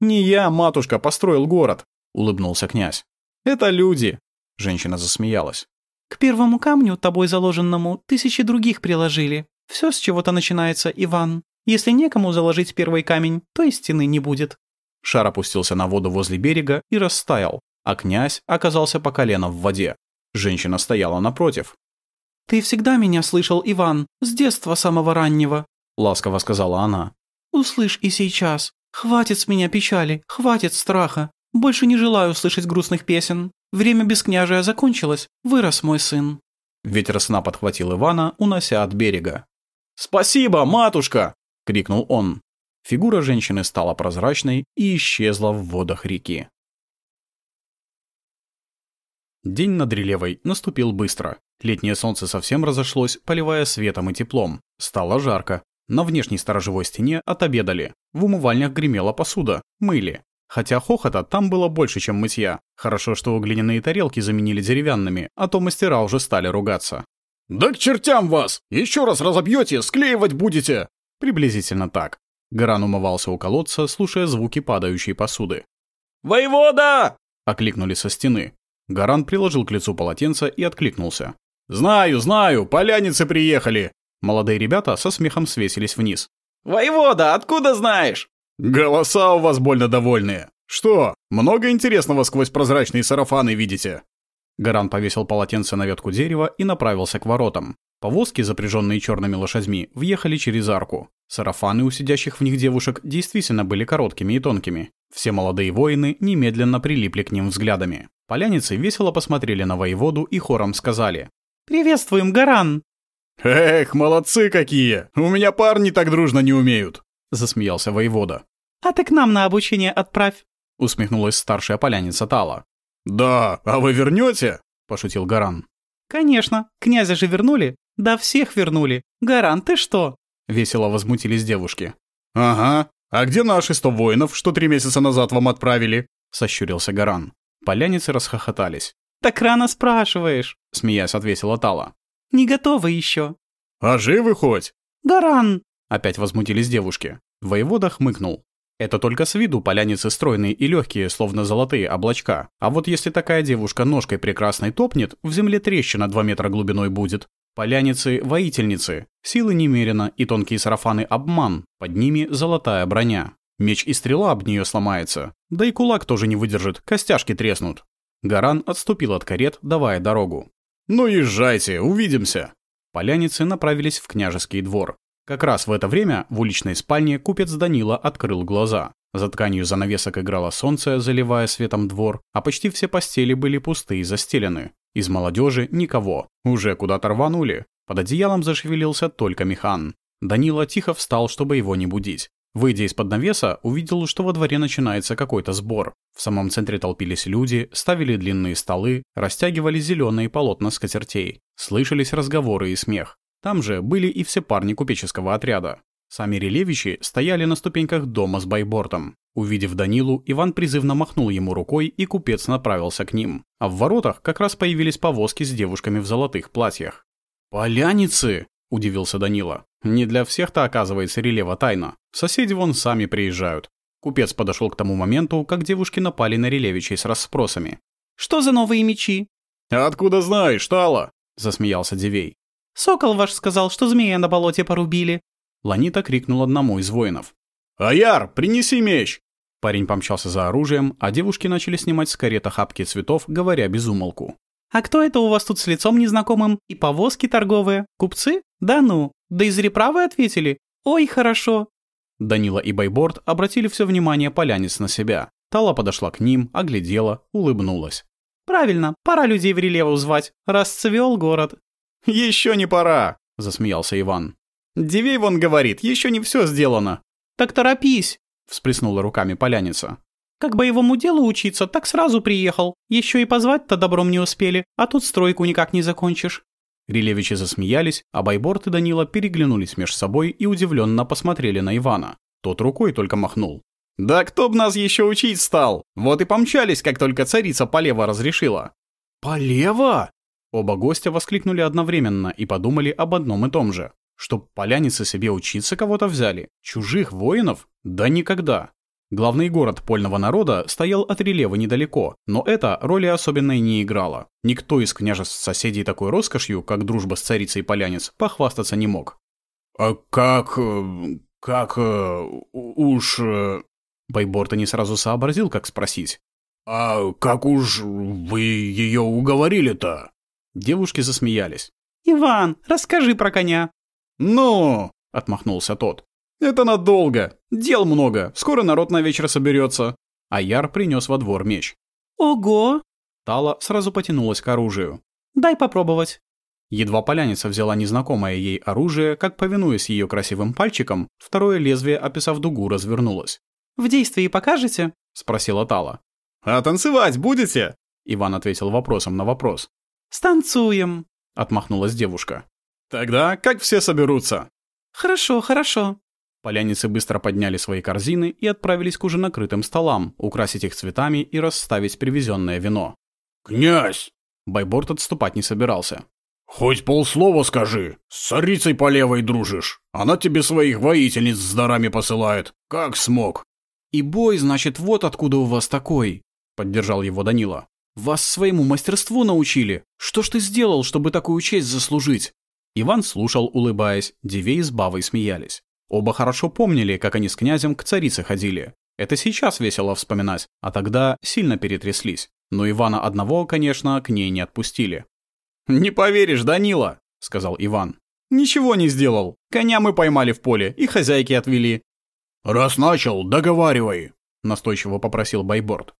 «Не я, матушка, построил город», — улыбнулся князь. «Это люди», — женщина засмеялась. «К первому камню, тобой заложенному, тысячи других приложили. Все с чего-то начинается, Иван. Если некому заложить первый камень, то и стены не будет. Шар опустился на воду возле берега и растаял, а князь оказался по колено в воде. Женщина стояла напротив. «Ты всегда меня слышал, Иван, с детства самого раннего», — ласково сказала она. «Услышь и сейчас. Хватит с меня печали, хватит страха. Больше не желаю слышать грустных песен. Время без княжия закончилось. Вырос мой сын». Ветер сна подхватил Ивана, унося от берега. «Спасибо, матушка!» — крикнул он. Фигура женщины стала прозрачной и исчезла в водах реки. День над Релевой наступил быстро. Летнее солнце совсем разошлось, поливая светом и теплом. Стало жарко. На внешней сторожевой стене отобедали. В умывальнях гремела посуда. Мыли. Хотя хохота там было больше, чем мытья. Хорошо, что глиняные тарелки заменили деревянными, а то мастера уже стали ругаться. «Да к чертям вас! Еще раз разобьете, склеивать будете!» Приблизительно так. Гаран умывался у колодца, слушая звуки падающей посуды. «Воевода!» — окликнули со стены. Гаран приложил к лицу полотенце и откликнулся. «Знаю, знаю, поляницы приехали!» Молодые ребята со смехом свесились вниз. «Воевода, откуда знаешь?» «Голоса у вас больно довольные. Что, много интересного сквозь прозрачные сарафаны видите?» Гаран повесил полотенце на ветку дерева и направился к воротам. Повозки, запряженные черными лошадьми, въехали через арку. Сарафаны у сидящих в них девушек действительно были короткими и тонкими. Все молодые воины немедленно прилипли к ним взглядами. Поляницы весело посмотрели на воеводу и хором сказали. «Приветствуем, Гаран!» «Эх, молодцы какие! У меня парни так дружно не умеют!» Засмеялся воевода. «А ты к нам на обучение отправь!» Усмехнулась старшая поляница Тала. «Да, а вы вернете? пошутил Гаран. «Конечно, князя же вернули, да всех вернули. Гарант, ты что?» Весело возмутились девушки. «Ага. А где наши сто воинов, что три месяца назад вам отправили?» Сощурился Гаран. Поляницы расхохотались. «Так рано спрашиваешь», — смеясь ответила Тала. «Не готовы еще». «А живы хоть?» «Гаран!» — опять возмутились девушки. Воевода хмыкнул. Это только с виду поляницы стройные и легкие, словно золотые облачка. А вот если такая девушка ножкой прекрасной топнет, в земле трещина 2 метра глубиной будет. Поляницы – воительницы, силы немерено и тонкие сарафаны – обман, под ними золотая броня. Меч и стрела об нее сломается, да и кулак тоже не выдержит, костяшки треснут. Гаран отступил от карет, давая дорогу. «Ну езжайте, увидимся!» Поляницы направились в княжеский двор. Как раз в это время в уличной спальне купец Данила открыл глаза. За тканью занавесок играло солнце, заливая светом двор, а почти все постели были пусты и застелены. Из молодежи никого. Уже куда-то рванули. Под одеялом зашевелился только механ. Данила тихо встал, чтобы его не будить. Выйдя из-под навеса, увидел, что во дворе начинается какой-то сбор. В самом центре толпились люди, ставили длинные столы, растягивали зеленые полотна скатертей. Слышались разговоры и смех. Там же были и все парни купеческого отряда. Сами релевичи стояли на ступеньках дома с байбортом. Увидев Данилу, Иван призывно махнул ему рукой, и купец направился к ним. А в воротах как раз появились повозки с девушками в золотых платьях. «Поляницы!» – удивился Данила. «Не для всех-то оказывается релева тайна. Соседи вон сами приезжают». Купец подошел к тому моменту, как девушки напали на релевичей с расспросами. «Что за новые мечи?» «Откуда знаешь, Тала?» – засмеялся Дивей. «Сокол ваш сказал, что змея на болоте порубили». Ланита крикнул одному из воинов. «Аяр, принеси меч!» Парень помчался за оружием, а девушки начали снимать с карета хапки цветов, говоря без умолку. «А кто это у вас тут с лицом незнакомым? И повозки торговые? Купцы? Да ну! Да из реправы ответили? Ой, хорошо!» Данила и Байборд обратили все внимание полянец на себя. Тала подошла к ним, оглядела, улыбнулась. «Правильно, пора людей в релеву звать. Расцвел город». «Еще не пора!» – засмеялся Иван. Дивей вон говорит, еще не все сделано. Так торопись, всплеснула руками поляница. Как боевому делу учиться, так сразу приехал. Еще и позвать-то добром не успели, а тут стройку никак не закончишь. Рилевичи засмеялись, а Байборт и Данила переглянулись между собой и удивленно посмотрели на Ивана. Тот рукой только махнул. «Да кто б нас еще учить стал? Вот и помчались, как только царица Полева разрешила». «Полева?» Оба гостя воскликнули одновременно и подумали об одном и том же. Чтоб поляницы себе учиться кого-то взяли? Чужих воинов? Да никогда. Главный город польного народа стоял от Релева недалеко, но это роли особенной не играло. Никто из княжеств соседей такой роскошью, как дружба с царицей полянец, похвастаться не мог. «А как... Э, как... Э, уж...» э, Байборта не сразу сообразил, как спросить. «А как уж вы ее уговорили-то?» Девушки засмеялись. «Иван, расскажи про коня». «Ну!» — отмахнулся тот. «Это надолго. Дел много. Скоро народ на вечер соберется. А Яр принес во двор меч. «Ого!» Тала сразу потянулась к оружию. «Дай попробовать». Едва поляница взяла незнакомое ей оружие, как, повинуясь ее красивым пальчиком, второе лезвие, описав дугу, развернулось. «В действии покажете?» — спросила Тала. «А танцевать будете?» Иван ответил вопросом на вопрос. «Станцуем», — отмахнулась девушка. Тогда как все соберутся? Хорошо, хорошо. Поляницы быстро подняли свои корзины и отправились к уже накрытым столам, украсить их цветами и расставить привезенное вино. «Князь!» Байборт отступать не собирался. «Хоть полслова скажи. С царицей по левой дружишь. Она тебе своих воительниц с дарами посылает. Как смог?» «И бой, значит, вот откуда у вас такой», — поддержал его Данила. «Вас своему мастерству научили. Что ж ты сделал, чтобы такую честь заслужить?» Иван слушал, улыбаясь, Дивей с Бавой смеялись. Оба хорошо помнили, как они с князем к царице ходили. Это сейчас весело вспоминать, а тогда сильно перетряслись. Но Ивана одного, конечно, к ней не отпустили. «Не поверишь, Данила», — сказал Иван. «Ничего не сделал. Коня мы поймали в поле и хозяйки отвели». «Раз начал, договаривай», — настойчиво попросил Байборд.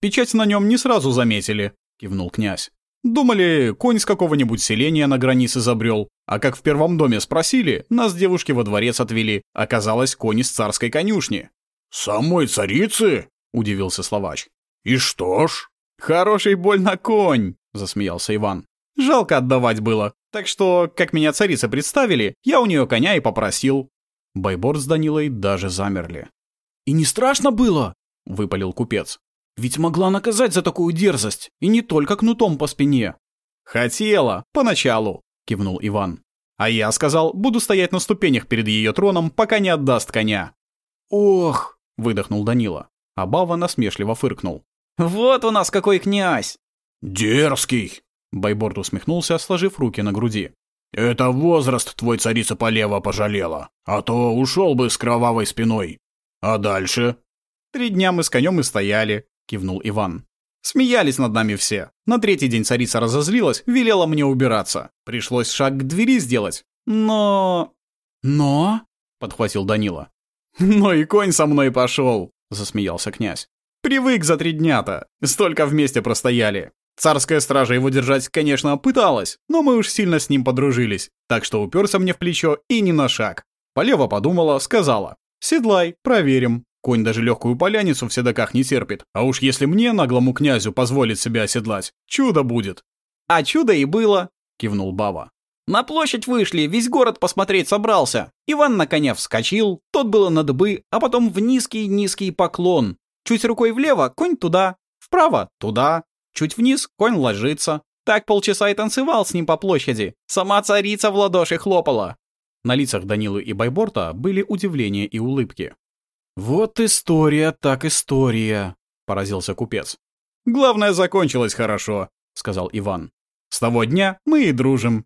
«Печать на нем не сразу заметили», — кивнул князь. Думали, конь с какого-нибудь селения на границе забрел. А как в первом доме спросили, нас девушки во дворец отвели. Оказалось, конь из царской конюшни. «Самой царицы?» — удивился Словач. «И что ж?» «Хороший больно конь!» — засмеялся Иван. «Жалко отдавать было. Так что, как меня царица представили, я у нее коня и попросил». Байбор с Данилой даже замерли. «И не страшно было?» — выпалил купец. Ведь могла наказать за такую дерзость, и не только кнутом по спине. «Хотела, поначалу», — кивнул Иван. «А я сказал, буду стоять на ступенях перед ее троном, пока не отдаст коня». «Ох!» — выдохнул Данила, а Бава насмешливо фыркнул. «Вот у нас какой князь!» «Дерзкий!» — Байборд усмехнулся, сложив руки на груди. «Это возраст твой царица полева пожалела, а то ушел бы с кровавой спиной. А дальше?» «Три дня мы с конем и стояли кивнул Иван. Смеялись над нами все. На третий день царица разозлилась, велела мне убираться. Пришлось шаг к двери сделать. Но... Но... Подхватил Данила. Но и конь со мной пошел. засмеялся князь. «Привык за три дня-то. Столько вместе простояли. Царская стража его держать, конечно, пыталась, но мы уж сильно с ним подружились, так что уперся мне в плечо и не на шаг. Полева подумала, сказала. «Седлай, проверим». Конь даже легкую поляницу в седоках не терпит, а уж если мне, наглому князю, позволить себя оседлать, чудо будет. «А чудо и было», — кивнул Бава. «На площадь вышли, весь город посмотреть собрался. Иван на коня вскочил, тот было на дыбы, а потом в низкий-низкий поклон. Чуть рукой влево, конь туда, вправо — туда, чуть вниз, конь ложится. Так полчаса и танцевал с ним по площади. Сама царица в ладоши хлопала. На лицах Данилы и Байборта были удивление и улыбки. «Вот история так история», — поразился купец. «Главное, закончилось хорошо», — сказал Иван. «С того дня мы и дружим».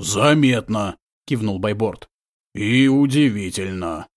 «Заметно», — кивнул Байборт. «И удивительно».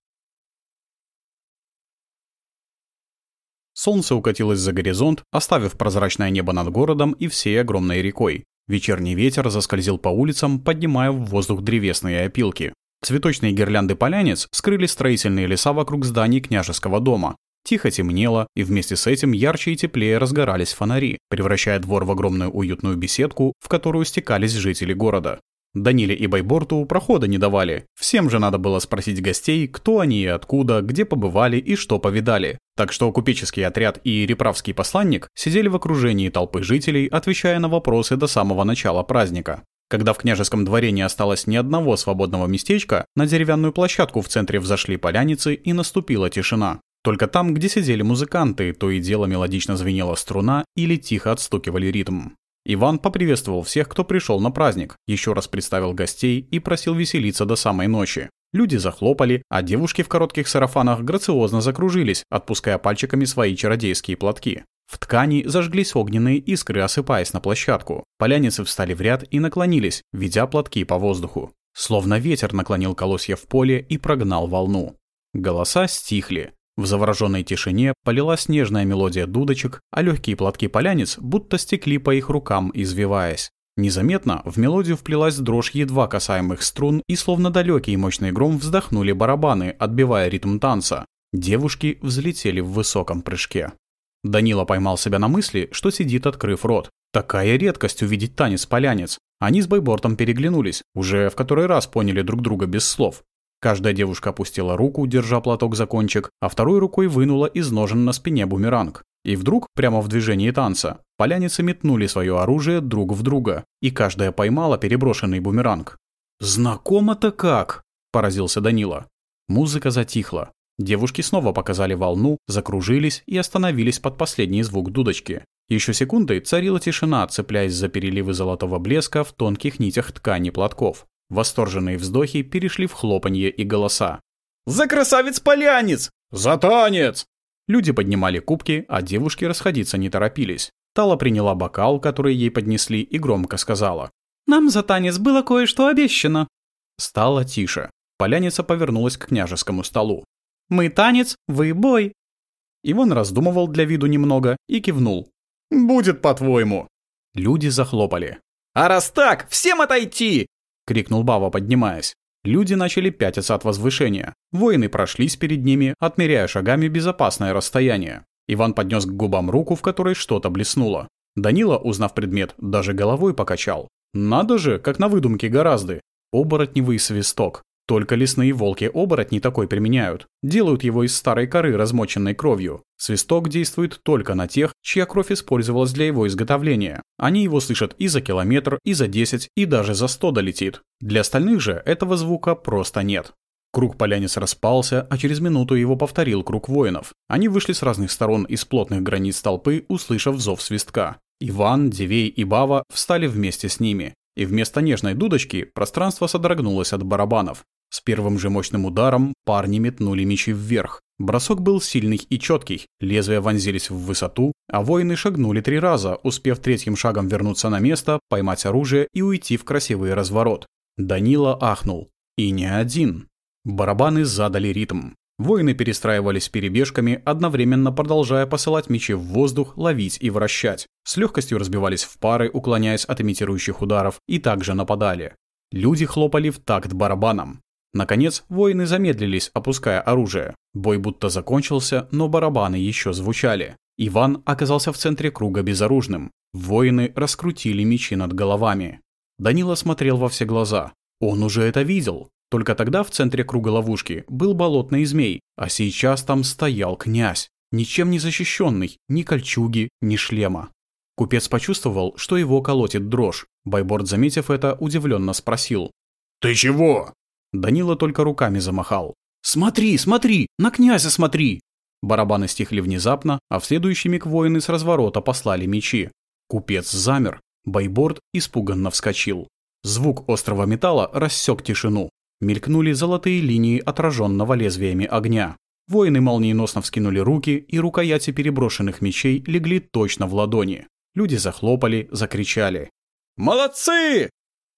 Солнце укатилось за горизонт, оставив прозрачное небо над городом и всей огромной рекой. Вечерний ветер заскользил по улицам, поднимая в воздух древесные опилки. Цветочные гирлянды полянец скрыли строительные леса вокруг зданий княжеского дома. Тихо темнело, и вместе с этим ярче и теплее разгорались фонари, превращая двор в огромную уютную беседку, в которую стекались жители города. Даниле и Байборту прохода не давали. Всем же надо было спросить гостей, кто они и откуда, где побывали и что повидали. Так что купеческий отряд и реправский посланник сидели в окружении толпы жителей, отвечая на вопросы до самого начала праздника. Когда в княжеском дворе не осталось ни одного свободного местечка, на деревянную площадку в центре взошли поляницы и наступила тишина. Только там, где сидели музыканты, то и дело мелодично звенела струна или тихо отстукивали ритм. Иван поприветствовал всех, кто пришел на праздник, еще раз представил гостей и просил веселиться до самой ночи. Люди захлопали, а девушки в коротких сарафанах грациозно закружились, отпуская пальчиками свои чародейские платки. В ткани зажглись огненные искры, осыпаясь на площадку. Поляницы встали в ряд и наклонились, ведя платки по воздуху. Словно ветер наклонил колосья в поле и прогнал волну. Голоса стихли. В завороженной тишине полилась нежная мелодия дудочек, а легкие платки полянец будто стекли по их рукам, извиваясь. Незаметно в мелодию вплелась дрожь едва касаемых струн, и словно далекий и мощный гром вздохнули барабаны, отбивая ритм танца. Девушки взлетели в высоком прыжке. Данила поймал себя на мысли, что сидит, открыв рот. Такая редкость увидеть танец-полянец. Они с Байбортом переглянулись, уже в который раз поняли друг друга без слов. Каждая девушка опустила руку, держа платок за кончик, а второй рукой вынула из ножен на спине бумеранг. И вдруг, прямо в движении танца, поляницы метнули свое оружие друг в друга, и каждая поймала переброшенный бумеранг. «Знакомо-то как!» – поразился Данила. Музыка затихла. Девушки снова показали волну, закружились и остановились под последний звук дудочки. Еще секунды царила тишина, цепляясь за переливы золотого блеска в тонких нитях ткани платков. Восторженные вздохи перешли в хлопанье и голоса. «За красавец-полянец! За танец!» Люди поднимали кубки, а девушки расходиться не торопились. Тала приняла бокал, который ей поднесли, и громко сказала. «Нам за танец было кое-что обещано». Стало тише. Поляница повернулась к княжескому столу. «Мы танец, вы бой». Иван раздумывал для виду немного и кивнул. «Будет по-твоему». Люди захлопали. «А раз так, всем отойти! — крикнул Бава, поднимаясь. Люди начали пятиться от возвышения. Воины прошлись перед ними, отмеряя шагами безопасное расстояние. Иван поднес к губам руку, в которой что-то блеснуло. Данила, узнав предмет, даже головой покачал. Надо же, как на выдумке гораздо. Оборотневый свисток. Только лесные волки-оборотни такой применяют. Делают его из старой коры, размоченной кровью. Свисток действует только на тех, чья кровь использовалась для его изготовления. Они его слышат и за километр, и за 10, и даже за 100 долетит. Для остальных же этого звука просто нет. Круг полянец распался, а через минуту его повторил круг воинов. Они вышли с разных сторон из плотных границ толпы, услышав зов свистка. Иван, Дивей и Бава встали вместе с ними. И вместо нежной дудочки пространство содрогнулось от барабанов. С первым же мощным ударом парни метнули мечи вверх. Бросок был сильный и четкий, лезвия вонзились в высоту, а воины шагнули три раза, успев третьим шагом вернуться на место, поймать оружие и уйти в красивый разворот. Данила ахнул. И не один. Барабаны задали ритм. Воины перестраивались перебежками, одновременно продолжая посылать мечи в воздух, ловить и вращать. С легкостью разбивались в пары, уклоняясь от имитирующих ударов, и также нападали. Люди хлопали в такт барабаном. Наконец, воины замедлились, опуская оружие. Бой будто закончился, но барабаны еще звучали. Иван оказался в центре круга безоружным. Воины раскрутили мечи над головами. Данила смотрел во все глаза. Он уже это видел. Только тогда в центре круга ловушки был болотный змей, а сейчас там стоял князь, ничем не защищенный, ни кольчуги, ни шлема. Купец почувствовал, что его колотит дрожь. Байборд, заметив это, удивленно спросил. «Ты чего?» Данила только руками замахал. «Смотри, смотри! На князя смотри!» Барабаны стихли внезапно, а в следующий миг воины с разворота послали мечи. Купец замер. Байборд испуганно вскочил. Звук острого металла рассек тишину. Мелькнули золотые линии отраженного лезвиями огня. Воины молниеносно вскинули руки, и рукояти переброшенных мечей легли точно в ладони. Люди захлопали, закричали. «Молодцы!»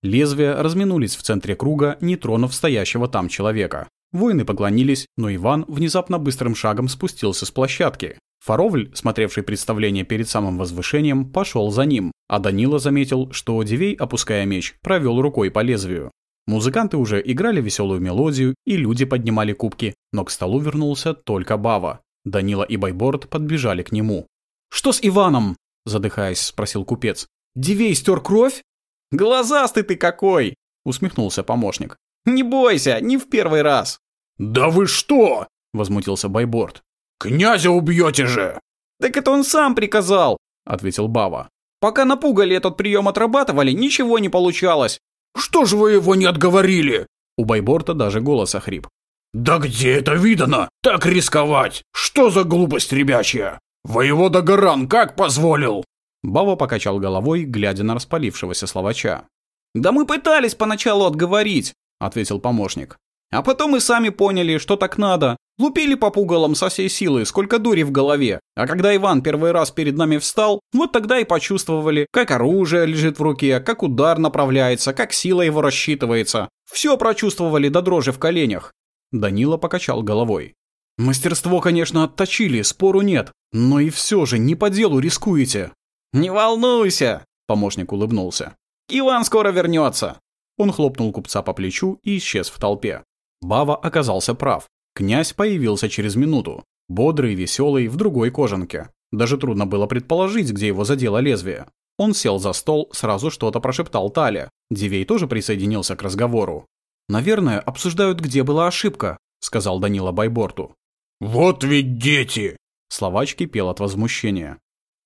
Лезвия разминулись в центре круга, не тронув стоящего там человека. Воины поклонились, но Иван внезапно быстрым шагом спустился с площадки. Фаровль, смотревший представление перед самым возвышением, пошел за ним, а Данила заметил, что Дивей, опуская меч, провел рукой по лезвию. Музыканты уже играли веселую мелодию, и люди поднимали кубки, но к столу вернулся только Бава. Данила и Байборд подбежали к нему. «Что с Иваном?» – задыхаясь, спросил купец. «Дивей стер кровь?» «Глазастый ты какой!» – усмехнулся помощник. «Не бойся, не в первый раз!» «Да вы что?» – возмутился Байборд. «Князя убьете же!» «Так это он сам приказал!» – ответил Бава. «Пока напугали этот прием отрабатывали, ничего не получалось. Что ж вы его не отговорили?» У Байборта даже голос охрип. «Да где это видано? Так рисковать! Что за глупость ребячья? Воевода Гаран как позволил?» Бава покачал головой, глядя на распалившегося словача. «Да мы пытались поначалу отговорить», — ответил помощник. «А потом и сами поняли, что так надо. Лупили по пугалам со всей силы, сколько дури в голове. А когда Иван первый раз перед нами встал, вот тогда и почувствовали, как оружие лежит в руке, как удар направляется, как сила его рассчитывается. Все прочувствовали до дрожи в коленях. Данила покачал головой. Мастерство, конечно, отточили, спору нет. Но и все же не по делу рискуете. Не волнуйся, помощник улыбнулся. Иван скоро вернется. Он хлопнул купца по плечу и исчез в толпе. Бава оказался прав. Князь появился через минуту, бодрый, веселый, в другой кожанке. Даже трудно было предположить, где его задело лезвие. Он сел за стол, сразу что-то прошептал Таля. Дивей тоже присоединился к разговору. «Наверное, обсуждают, где была ошибка», — сказал Данила Байборту. «Вот ведь дети!» Словач кипел от возмущения.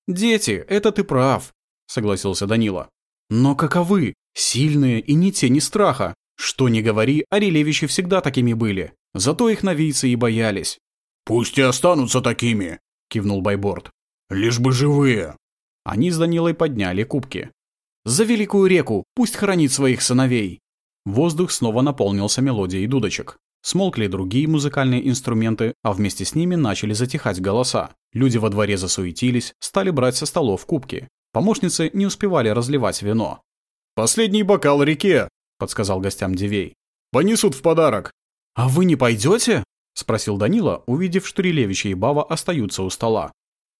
«Дети, это ты прав», — согласился Данила. «Но каковы? Сильные и ни тени страха. Что ни говори, Арелевичи всегда такими были. Зато их новийцы и боялись. «Пусть и останутся такими», — кивнул Байборд. «Лишь бы живые». Они с Данилой подняли кубки. «За великую реку, пусть хранит своих сыновей». Воздух снова наполнился мелодией дудочек. Смолкли другие музыкальные инструменты, а вместе с ними начали затихать голоса. Люди во дворе засуетились, стали брать со столов кубки. Помощницы не успевали разливать вино. «Последний бокал реке», — подсказал гостям Дивей. «Понесут в подарок». «А вы не пойдете? спросил Данила, увидев, что Релевичи и Бава остаются у стола.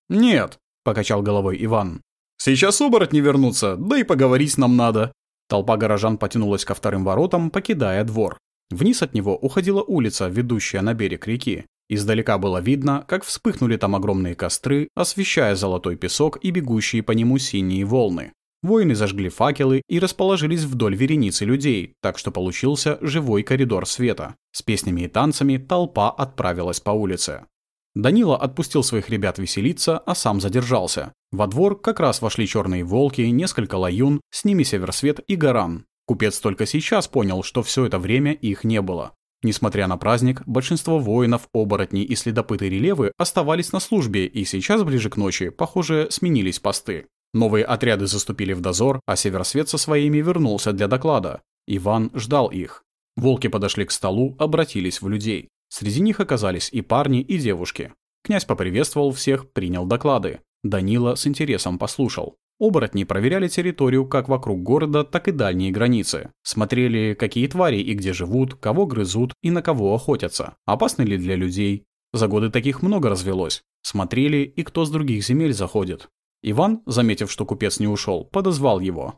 «Нет», — покачал головой Иван. «Сейчас оборотни вернутся, да и поговорить нам надо». Толпа горожан потянулась ко вторым воротам, покидая двор. Вниз от него уходила улица, ведущая на берег реки. Издалека было видно, как вспыхнули там огромные костры, освещая золотой песок и бегущие по нему синие волны. Воины зажгли факелы и расположились вдоль вереницы людей, так что получился живой коридор света. С песнями и танцами толпа отправилась по улице. Данила отпустил своих ребят веселиться, а сам задержался. Во двор как раз вошли черные волки, несколько лаюн, с ними Северсвет и Гаран. Купец только сейчас понял, что все это время их не было. Несмотря на праздник, большинство воинов, оборотней и следопыты релевы оставались на службе и сейчас ближе к ночи, похоже, сменились посты. Новые отряды заступили в дозор, а Северсвет со своими вернулся для доклада. Иван ждал их. Волки подошли к столу, обратились в людей. Среди них оказались и парни, и девушки. Князь поприветствовал всех, принял доклады. Данила с интересом послушал. Оборотни проверяли территорию как вокруг города, так и дальние границы. Смотрели, какие твари и где живут, кого грызут и на кого охотятся. Опасны ли для людей? За годы таких много развелось. Смотрели и кто с других земель заходит. Иван, заметив, что купец не ушел, подозвал его.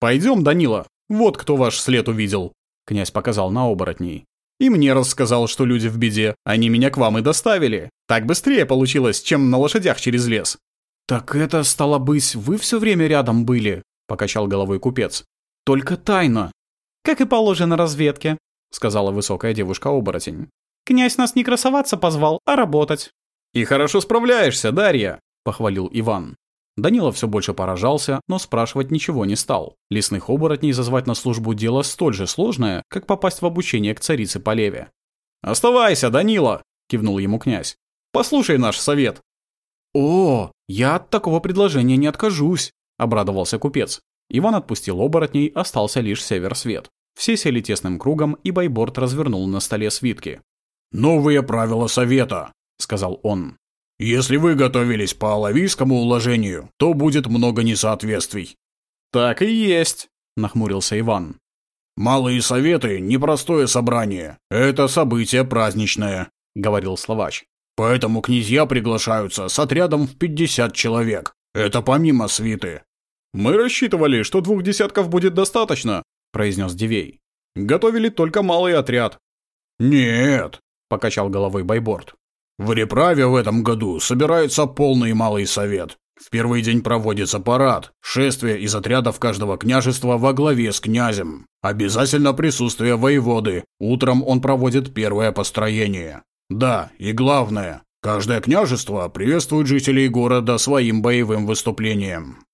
«Пойдем, Данила, вот кто ваш след увидел», — князь показал на оборотней. И мне рассказал, что люди в беде. Они меня к вам и доставили. Так быстрее получилось, чем на лошадях через лес». «Так это, стало быть, вы все время рядом были?» — покачал головой купец. «Только тайно». «Как и положено разведке», — сказала высокая девушка-оборотень. «Князь нас не красоваться позвал, а работать». «И хорошо справляешься, Дарья», — похвалил Иван. Данила все больше поражался, но спрашивать ничего не стал. Лесных оборотней зазвать на службу дело столь же сложное, как попасть в обучение к царице Полеве. «Оставайся, Данила!» — кивнул ему князь. «Послушай наш совет». «О, я от такого предложения не откажусь», — обрадовался купец. Иван отпустил оборотней, остался лишь север-свет. Все сели тесным кругом, и Байборд развернул на столе свитки. «Новые правила совета», — сказал он. Если вы готовились по Алавийскому уложению, то будет много несоответствий». «Так и есть», — нахмурился Иван. «Малые советы — непростое собрание. Это событие праздничное», — говорил Словач. «Поэтому князья приглашаются с отрядом в 50 человек. Это помимо свиты». «Мы рассчитывали, что двух десятков будет достаточно», — произнес Дивей. «Готовили только малый отряд». «Нет», — покачал головой Байборд. В Реправе в этом году собирается полный малый совет. В первый день проводится парад, шествие из отрядов каждого княжества во главе с князем. Обязательно присутствие воеводы. Утром он проводит первое построение. Да, и главное, каждое княжество приветствует жителей города своим боевым выступлением.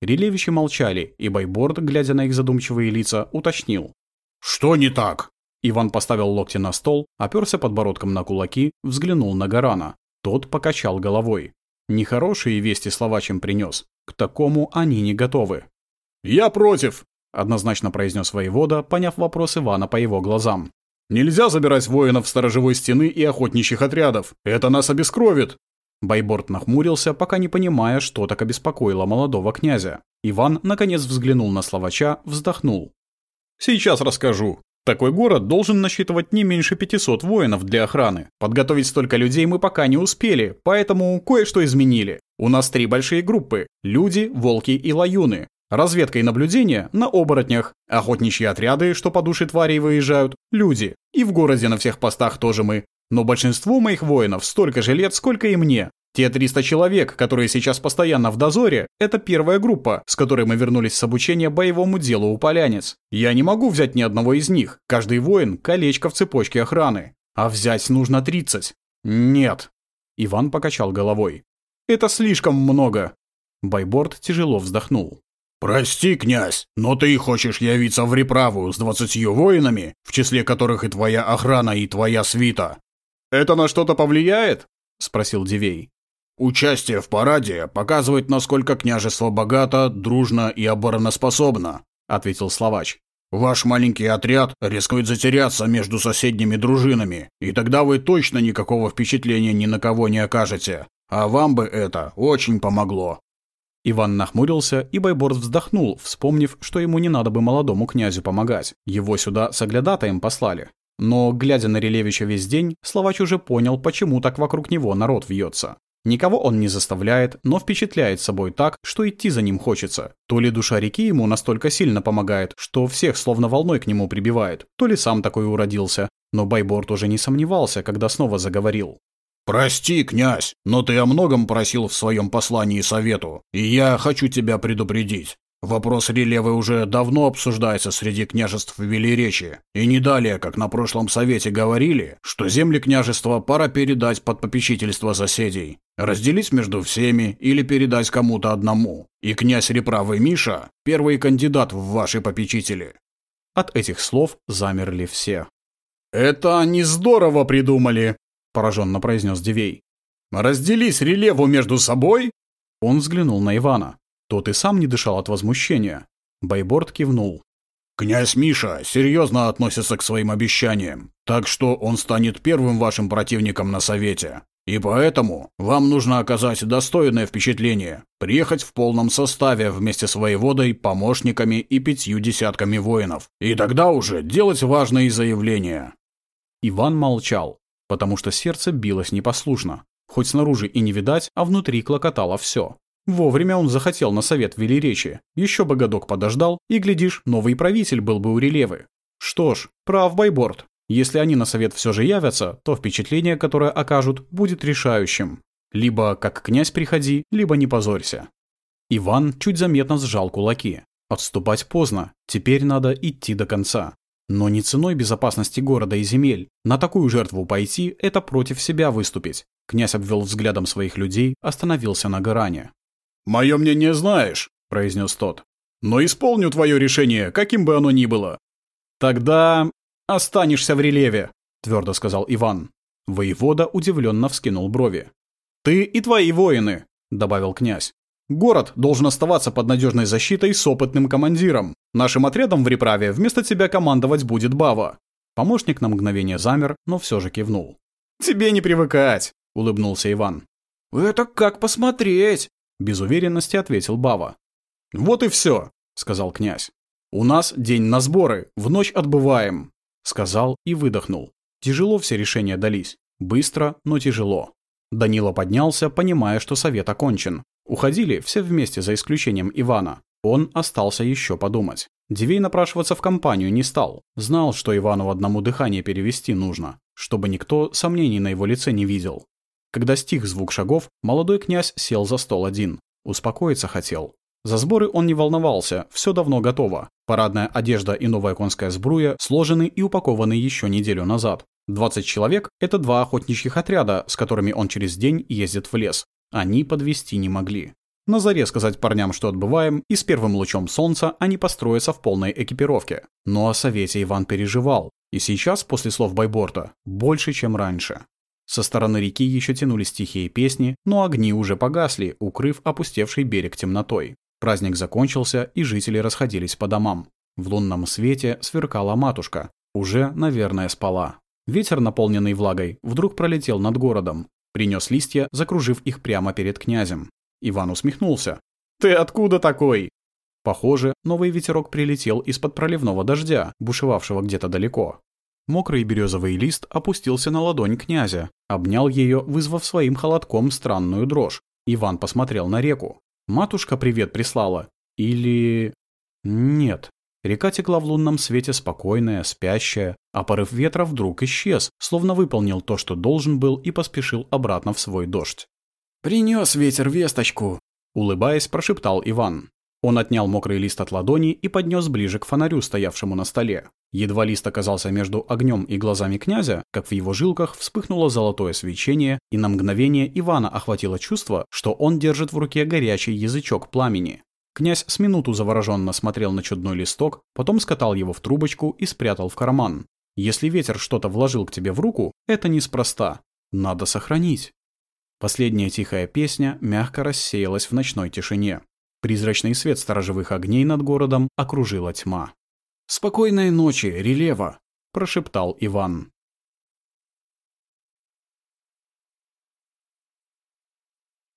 Релевичи молчали, и Байборд, глядя на их задумчивые лица, уточнил. «Что не так?» Иван поставил локти на стол, оперся подбородком на кулаки, взглянул на Гарана. Тот покачал головой. Нехорошие вести словачим принес. К такому они не готовы. «Я против», — однозначно произнес воевода, поняв вопрос Ивана по его глазам. «Нельзя забирать воинов сторожевой стены и охотничьих отрядов. Это нас обескровит». Байборд нахмурился, пока не понимая, что так обеспокоило молодого князя. Иван, наконец, взглянул на словача, вздохнул. «Сейчас расскажу. Такой город должен насчитывать не меньше 500 воинов для охраны. Подготовить столько людей мы пока не успели, поэтому кое-что изменили. У нас три большие группы – люди, волки и лаюны. Разведка и наблюдение на оборотнях. Охотничьи отряды, что по душе тварей выезжают – люди. И в городе на всех постах тоже мы. Но большинству моих воинов столько же лет, сколько и мне. Те 300 человек, которые сейчас постоянно в дозоре, это первая группа, с которой мы вернулись с обучения боевому делу у полянец. Я не могу взять ни одного из них. Каждый воин – колечко в цепочке охраны. А взять нужно 30. Нет. Иван покачал головой. Это слишком много. Байборд тяжело вздохнул. «Прости, князь, но ты хочешь явиться в реправу с двадцатью воинами, в числе которых и твоя охрана, и твоя свита?» «Это на что-то повлияет?» — спросил Дивей. Участие в параде показывает, насколько княжество богато, дружно и обороноспособно», — ответил Словач. «Ваш маленький отряд рискует затеряться между соседними дружинами, и тогда вы точно никакого впечатления ни на кого не окажете. А вам бы это очень помогло». Иван нахмурился, и Байборд вздохнул, вспомнив, что ему не надо бы молодому князю помогать. Его сюда с оглядатаем послали. Но, глядя на Релевича весь день, Словач уже понял, почему так вокруг него народ вьется. Никого он не заставляет, но впечатляет собой так, что идти за ним хочется. То ли душа реки ему настолько сильно помогает, что всех словно волной к нему прибивает, то ли сам такой уродился. Но Байборд уже не сомневался, когда снова заговорил. «Прости, князь, но ты о многом просил в своем послании совету, и я хочу тебя предупредить. Вопрос релевы уже давно обсуждается среди княжеств Велиречи, и не далее, как на прошлом совете говорили, что земли княжества пора передать под попечительство соседей, разделить между всеми или передать кому-то одному. И князь Реправый Миша – первый кандидат в ваши попечители. От этих слов замерли все. «Это они здорово придумали», – пораженно произнес Дивей. «Разделись релеву между собой?» Он взглянул на Ивана. Тот и сам не дышал от возмущения. Байборд кивнул. «Князь Миша серьезно относится к своим обещаниям, так что он станет первым вашим противником на совете. И поэтому вам нужно оказать достойное впечатление, приехать в полном составе вместе с воеводой, помощниками и пятью десятками воинов. И тогда уже делать важные заявления». Иван молчал, потому что сердце билось непослушно. Хоть снаружи и не видать, а внутри клокотало все. Вовремя он захотел на совет вели речи. Еще бы годок подождал, и, глядишь, новый правитель был бы у релевы. Что ж, прав Байборд. Если они на совет все же явятся, то впечатление, которое окажут, будет решающим. Либо как князь приходи, либо не позорься. Иван чуть заметно сжал кулаки. Отступать поздно, теперь надо идти до конца. Но не ценой безопасности города и земель. На такую жертву пойти – это против себя выступить. Князь обвел взглядом своих людей, остановился на грани. «Мое мнение знаешь», – произнес тот. «Но исполню твое решение, каким бы оно ни было». «Тогда останешься в релеве», – твердо сказал Иван. Воевода удивленно вскинул брови. «Ты и твои воины», — добавил князь. «Город должен оставаться под надежной защитой с опытным командиром. Нашим отрядом в Реправе вместо тебя командовать будет Бава». Помощник на мгновение замер, но все же кивнул. «Тебе не привыкать», — улыбнулся Иван. «Это как посмотреть», — без уверенности ответил Бава. «Вот и все», — сказал князь. «У нас день на сборы, в ночь отбываем», — сказал и выдохнул. Тяжело все решения дались. Быстро, но тяжело. Данила поднялся, понимая, что совет окончен. Уходили все вместе, за исключением Ивана. Он остался еще подумать. Дивей напрашиваться в компанию не стал. Знал, что Ивану одному дыхании перевести нужно, чтобы никто сомнений на его лице не видел. Когда стих звук шагов, молодой князь сел за стол один. Успокоиться хотел. За сборы он не волновался, все давно готово. Парадная одежда и новая конская сбруя сложены и упакованы еще неделю назад. 20 человек — это два охотничьих отряда, с которыми он через день ездит в лес. Они подвести не могли. На заре сказать парням, что отбываем, и с первым лучом солнца они построятся в полной экипировке. Но о совете Иван переживал. И сейчас, после слов Байборта, больше, чем раньше. Со стороны реки еще тянулись тихие песни, но огни уже погасли, укрыв опустевший берег темнотой. Праздник закончился, и жители расходились по домам. В лунном свете сверкала матушка. Уже, наверное, спала. Ветер, наполненный влагой, вдруг пролетел над городом. Принес листья, закружив их прямо перед князем. Иван усмехнулся. «Ты откуда такой?» Похоже, новый ветерок прилетел из-под проливного дождя, бушевавшего где-то далеко. Мокрый березовый лист опустился на ладонь князя, обнял ее, вызвав своим холодком странную дрожь. Иван посмотрел на реку. Матушка привет прислала. Или... Нет, Река текла в лунном свете спокойная, спящая, а порыв ветра вдруг исчез, словно выполнил то, что должен был, и поспешил обратно в свой дождь. «Принес ветер весточку», — улыбаясь, прошептал Иван. Он отнял мокрый лист от ладони и поднес ближе к фонарю, стоявшему на столе. Едва лист оказался между огнем и глазами князя, как в его жилках вспыхнуло золотое свечение, и на мгновение Ивана охватило чувство, что он держит в руке горячий язычок пламени. Князь с минуту завороженно смотрел на чудной листок, потом скатал его в трубочку и спрятал в карман. Если ветер что-то вложил к тебе в руку, это неспроста. Надо сохранить. Последняя тихая песня мягко рассеялась в ночной тишине. Призрачный свет сторожевых огней над городом окружила тьма. «Спокойной ночи, Релева!» – прошептал Иван.